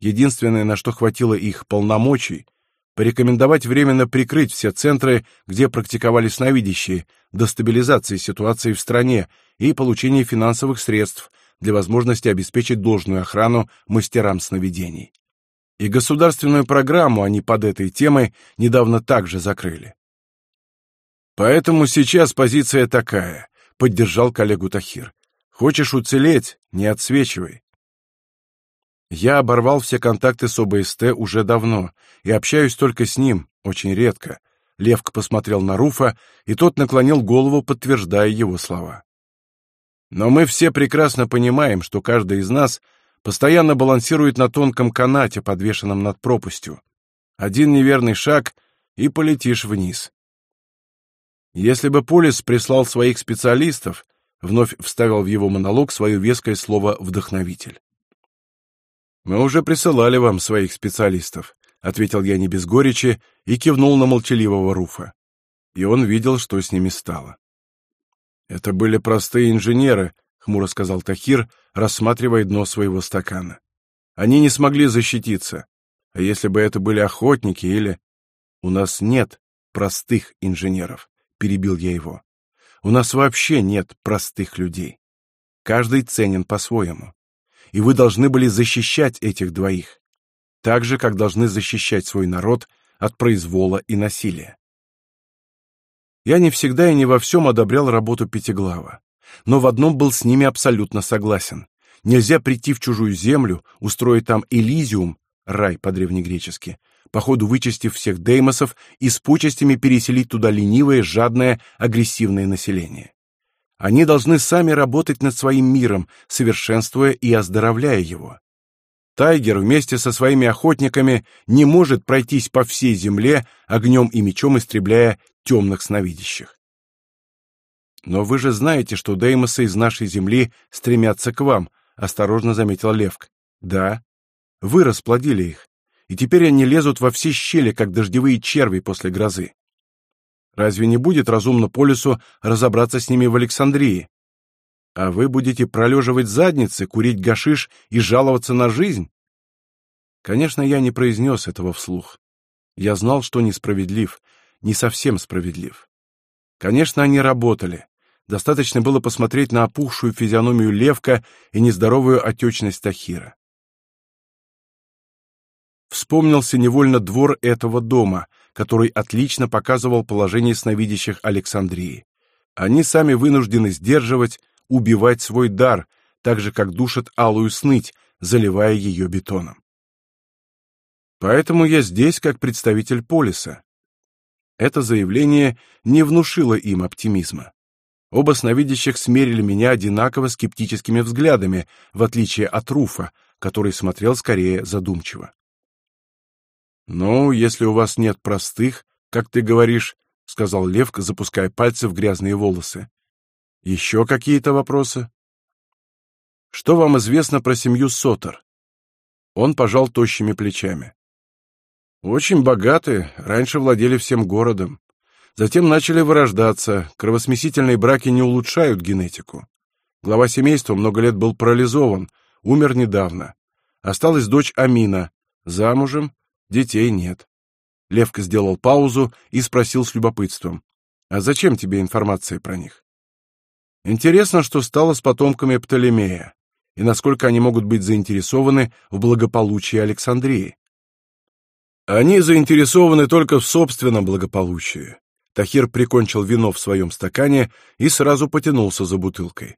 Единственное, на что хватило их полномочий — порекомендовать временно прикрыть все центры, где практиковали сновидящие, до стабилизации ситуации в стране и получения финансовых средств для возможности обеспечить должную охрану мастерам сновидений. И государственную программу они под этой темой недавно также закрыли. Поэтому сейчас позиция такая, поддержал коллегу Тахир. Хочешь уцелеть не отсвечивай. Я оборвал все контакты с ОБСТ уже давно и общаюсь только с ним, очень редко. Левка посмотрел на Руфа, и тот наклонил голову, подтверждая его слова. Но мы все прекрасно понимаем, что каждый из нас постоянно балансирует на тонком канате, подвешенном над пропастью. Один неверный шаг — и полетишь вниз. Если бы Полис прислал своих специалистов, вновь вставил в его монолог свое веское слово «вдохновитель». «Мы уже присылали вам своих специалистов», — ответил я не без горечи и кивнул на молчаливого Руфа. И он видел, что с ними стало. «Это были простые инженеры», — хмуро сказал Тахир, рассматривая дно своего стакана. «Они не смогли защититься. А если бы это были охотники или...» «У нас нет простых инженеров», — перебил я его. «У нас вообще нет простых людей. Каждый ценен по-своему. И вы должны были защищать этих двоих, так же, как должны защищать свой народ от произвола и насилия». Я не всегда и не во всем одобрял работу Пятиглава, но в одном был с ними абсолютно согласен. Нельзя прийти в чужую землю, устроить там Элизиум, рай по-древнегречески, походу вычистив всех деймосов и с почестями переселить туда ленивое, жадное, агрессивное население. Они должны сами работать над своим миром, совершенствуя и оздоровляя его. Тайгер вместе со своими охотниками не может пройтись по всей земле, огнем и мечом истребляя темных сновидящих. «Но вы же знаете, что деймосы из нашей земли стремятся к вам», — осторожно заметил Левк. «Да. Вы расплодили их и теперь они лезут во все щели, как дождевые черви после грозы. Разве не будет разумно по лесу разобраться с ними в Александрии? А вы будете пролеживать задницы, курить гашиш и жаловаться на жизнь? Конечно, я не произнес этого вслух. Я знал, что несправедлив, не совсем справедлив. Конечно, они работали. Достаточно было посмотреть на опухшую физиономию Левка и нездоровую отечность Тахира. Вспомнился невольно двор этого дома, который отлично показывал положение сновидящих Александрии. Они сами вынуждены сдерживать, убивать свой дар, так же, как душат алую сныть, заливая ее бетоном. Поэтому я здесь как представитель полиса. Это заявление не внушило им оптимизма. Оба сновидящих смерили меня одинаково скептическими взглядами, в отличие от Руфа, который смотрел скорее задумчиво. «Ну, если у вас нет простых, как ты говоришь», — сказал Левка, запуская пальцы в грязные волосы. «Еще какие-то вопросы?» «Что вам известно про семью Сотер?» Он пожал тощими плечами. «Очень богатые, раньше владели всем городом. Затем начали вырождаться, кровосмесительные браки не улучшают генетику. Глава семейства много лет был парализован, умер недавно. Осталась дочь Амина, замужем, Детей нет. Левка сделал паузу и спросил с любопытством. «А зачем тебе информация про них?» «Интересно, что стало с потомками Птолемея, и насколько они могут быть заинтересованы в благополучии Александрии». «Они заинтересованы только в собственном благополучии». Тахир прикончил вино в своем стакане и сразу потянулся за бутылкой.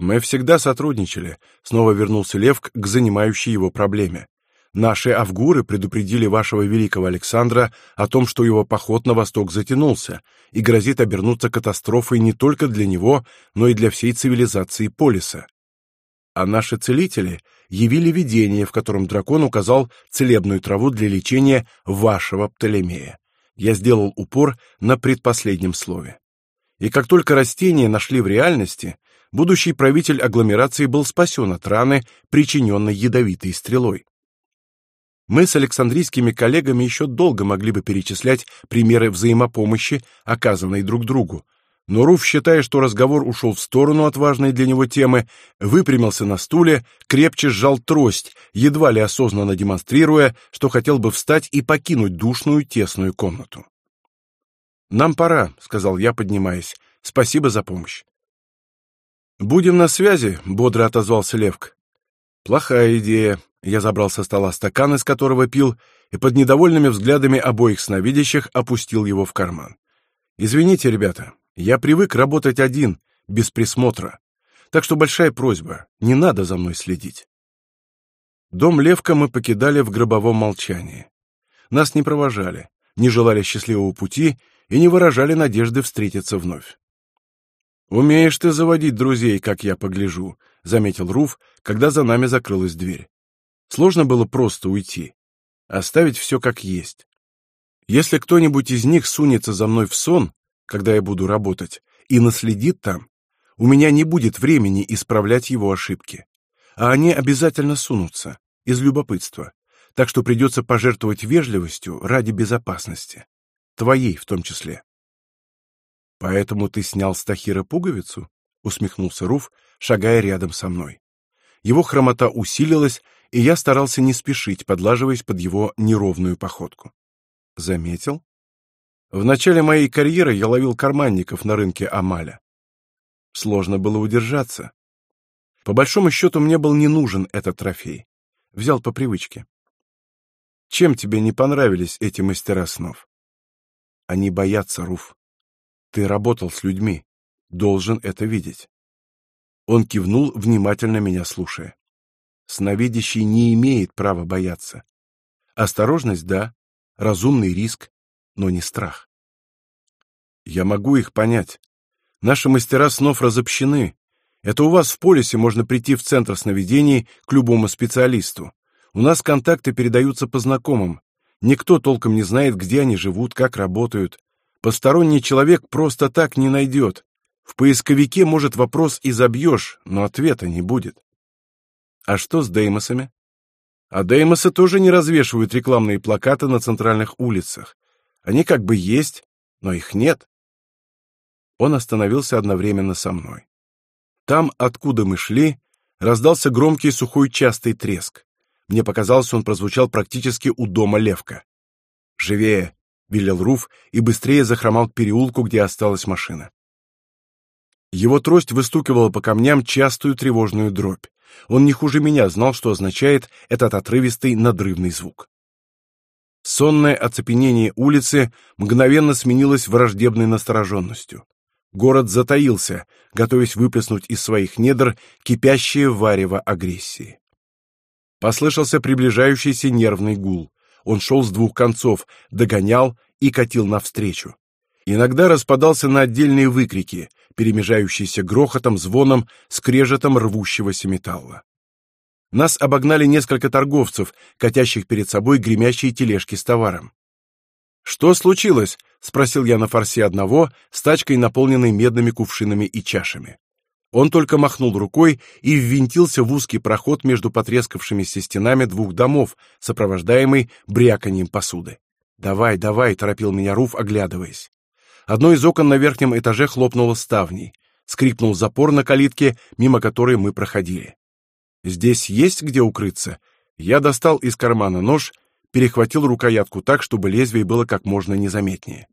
«Мы всегда сотрудничали», — снова вернулся Левк к занимающей его проблеме. Наши авгуры предупредили вашего великого Александра о том, что его поход на восток затянулся и грозит обернуться катастрофой не только для него, но и для всей цивилизации Полиса. А наши целители явили видение, в котором дракон указал целебную траву для лечения вашего Птолемея. Я сделал упор на предпоследнем слове. И как только растения нашли в реальности, будущий правитель агломерации был спасен от раны, причиненной ядовитой стрелой. Мы с александрийскими коллегами еще долго могли бы перечислять примеры взаимопомощи, оказанной друг другу. Но Руф, считая, что разговор ушел в сторону от важной для него темы, выпрямился на стуле, крепче сжал трость, едва ли осознанно демонстрируя, что хотел бы встать и покинуть душную тесную комнату. «Нам пора», — сказал я, поднимаясь. «Спасибо за помощь». «Будем на связи», — бодро отозвался Левк. «Плохая идея», я забрал со стола стакан, из которого пил, и под недовольными взглядами обоих сновидящих опустил его в карман. «Извините, ребята, я привык работать один, без присмотра. Так что большая просьба, не надо за мной следить». Дом Левка мы покидали в гробовом молчании. Нас не провожали, не желали счастливого пути и не выражали надежды встретиться вновь. «Умеешь ты заводить друзей, как я погляжу», — заметил Руф, когда за нами закрылась дверь. Сложно было просто уйти, оставить все как есть. Если кто-нибудь из них сунется за мной в сон, когда я буду работать, и наследит там, у меня не будет времени исправлять его ошибки а они обязательно сунутся, из любопытства, так что придется пожертвовать вежливостью ради безопасности, твоей в том числе. «Поэтому ты снял с Тахира пуговицу?» — усмехнулся Руф, шагая рядом со мной. Его хромота усилилась, и я старался не спешить, подлаживаясь под его неровную походку. Заметил? В начале моей карьеры я ловил карманников на рынке Амаля. Сложно было удержаться. По большому счету мне был не нужен этот трофей. Взял по привычке. Чем тебе не понравились эти мастера снов? Они боятся, Руф. Ты работал с людьми, должен это видеть. Он кивнул, внимательно меня слушая. Сновидящий не имеет права бояться. Осторожность — да, разумный риск, но не страх. Я могу их понять. Наши мастера снов разобщены, это у вас в полисе можно прийти в центр сновидений к любому специалисту. У нас контакты передаются по знакомым. Никто толком не знает, где они живут, как работают. Посторонний человек просто так не найдет. В поисковике, может, вопрос и забьешь, но ответа не будет. А что с деймосами? А деймосы тоже не развешивают рекламные плакаты на центральных улицах. Они как бы есть, но их нет. Он остановился одновременно со мной. Там, откуда мы шли, раздался громкий сухой частый треск. Мне показалось, он прозвучал практически у дома Левка. «Живее!» — велел Руф и быстрее захромал к переулку, где осталась машина. Его трость выстукивала по камням частую тревожную дробь. Он не хуже меня знал, что означает этот отрывистый надрывный звук. Сонное оцепенение улицы мгновенно сменилось враждебной настороженностью. Город затаился, готовясь выплеснуть из своих недр кипящее варево агрессии. Послышался приближающийся нервный гул. Он шел с двух концов, догонял и катил навстречу. Иногда распадался на отдельные выкрики, перемежающиеся грохотом, звоном, скрежетом рвущегося металла. Нас обогнали несколько торговцев, катящих перед собой гремящие тележки с товаром. «Что случилось?» — спросил я на фарсе одного, с тачкой, наполненной медными кувшинами и чашами. Он только махнул рукой и ввинтился в узкий проход между потрескавшимися стенами двух домов, сопровождаемый бряканьем посуды. «Давай, давай!» — торопил меня Руф, оглядываясь. Одно из окон на верхнем этаже хлопнуло ставней. Скрипнул запор на калитке, мимо которой мы проходили. «Здесь есть где укрыться?» Я достал из кармана нож перехватил рукоятку так, чтобы лезвие было как можно незаметнее.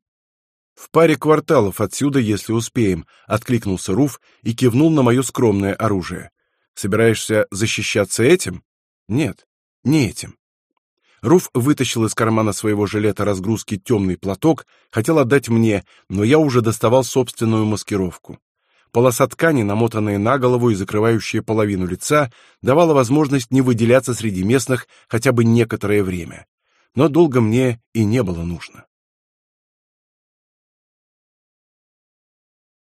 «В паре кварталов отсюда, если успеем», — откликнулся Руф и кивнул на мое скромное оружие. «Собираешься защищаться этим?» «Нет, не этим». Руф вытащил из кармана своего жилета разгрузки темный платок, хотел отдать мне, но я уже доставал собственную маскировку. Полоса ткани, намотанная на голову и закрывающая половину лица, давала возможность не выделяться среди местных хотя бы некоторое время. Но долго мне и не было нужно.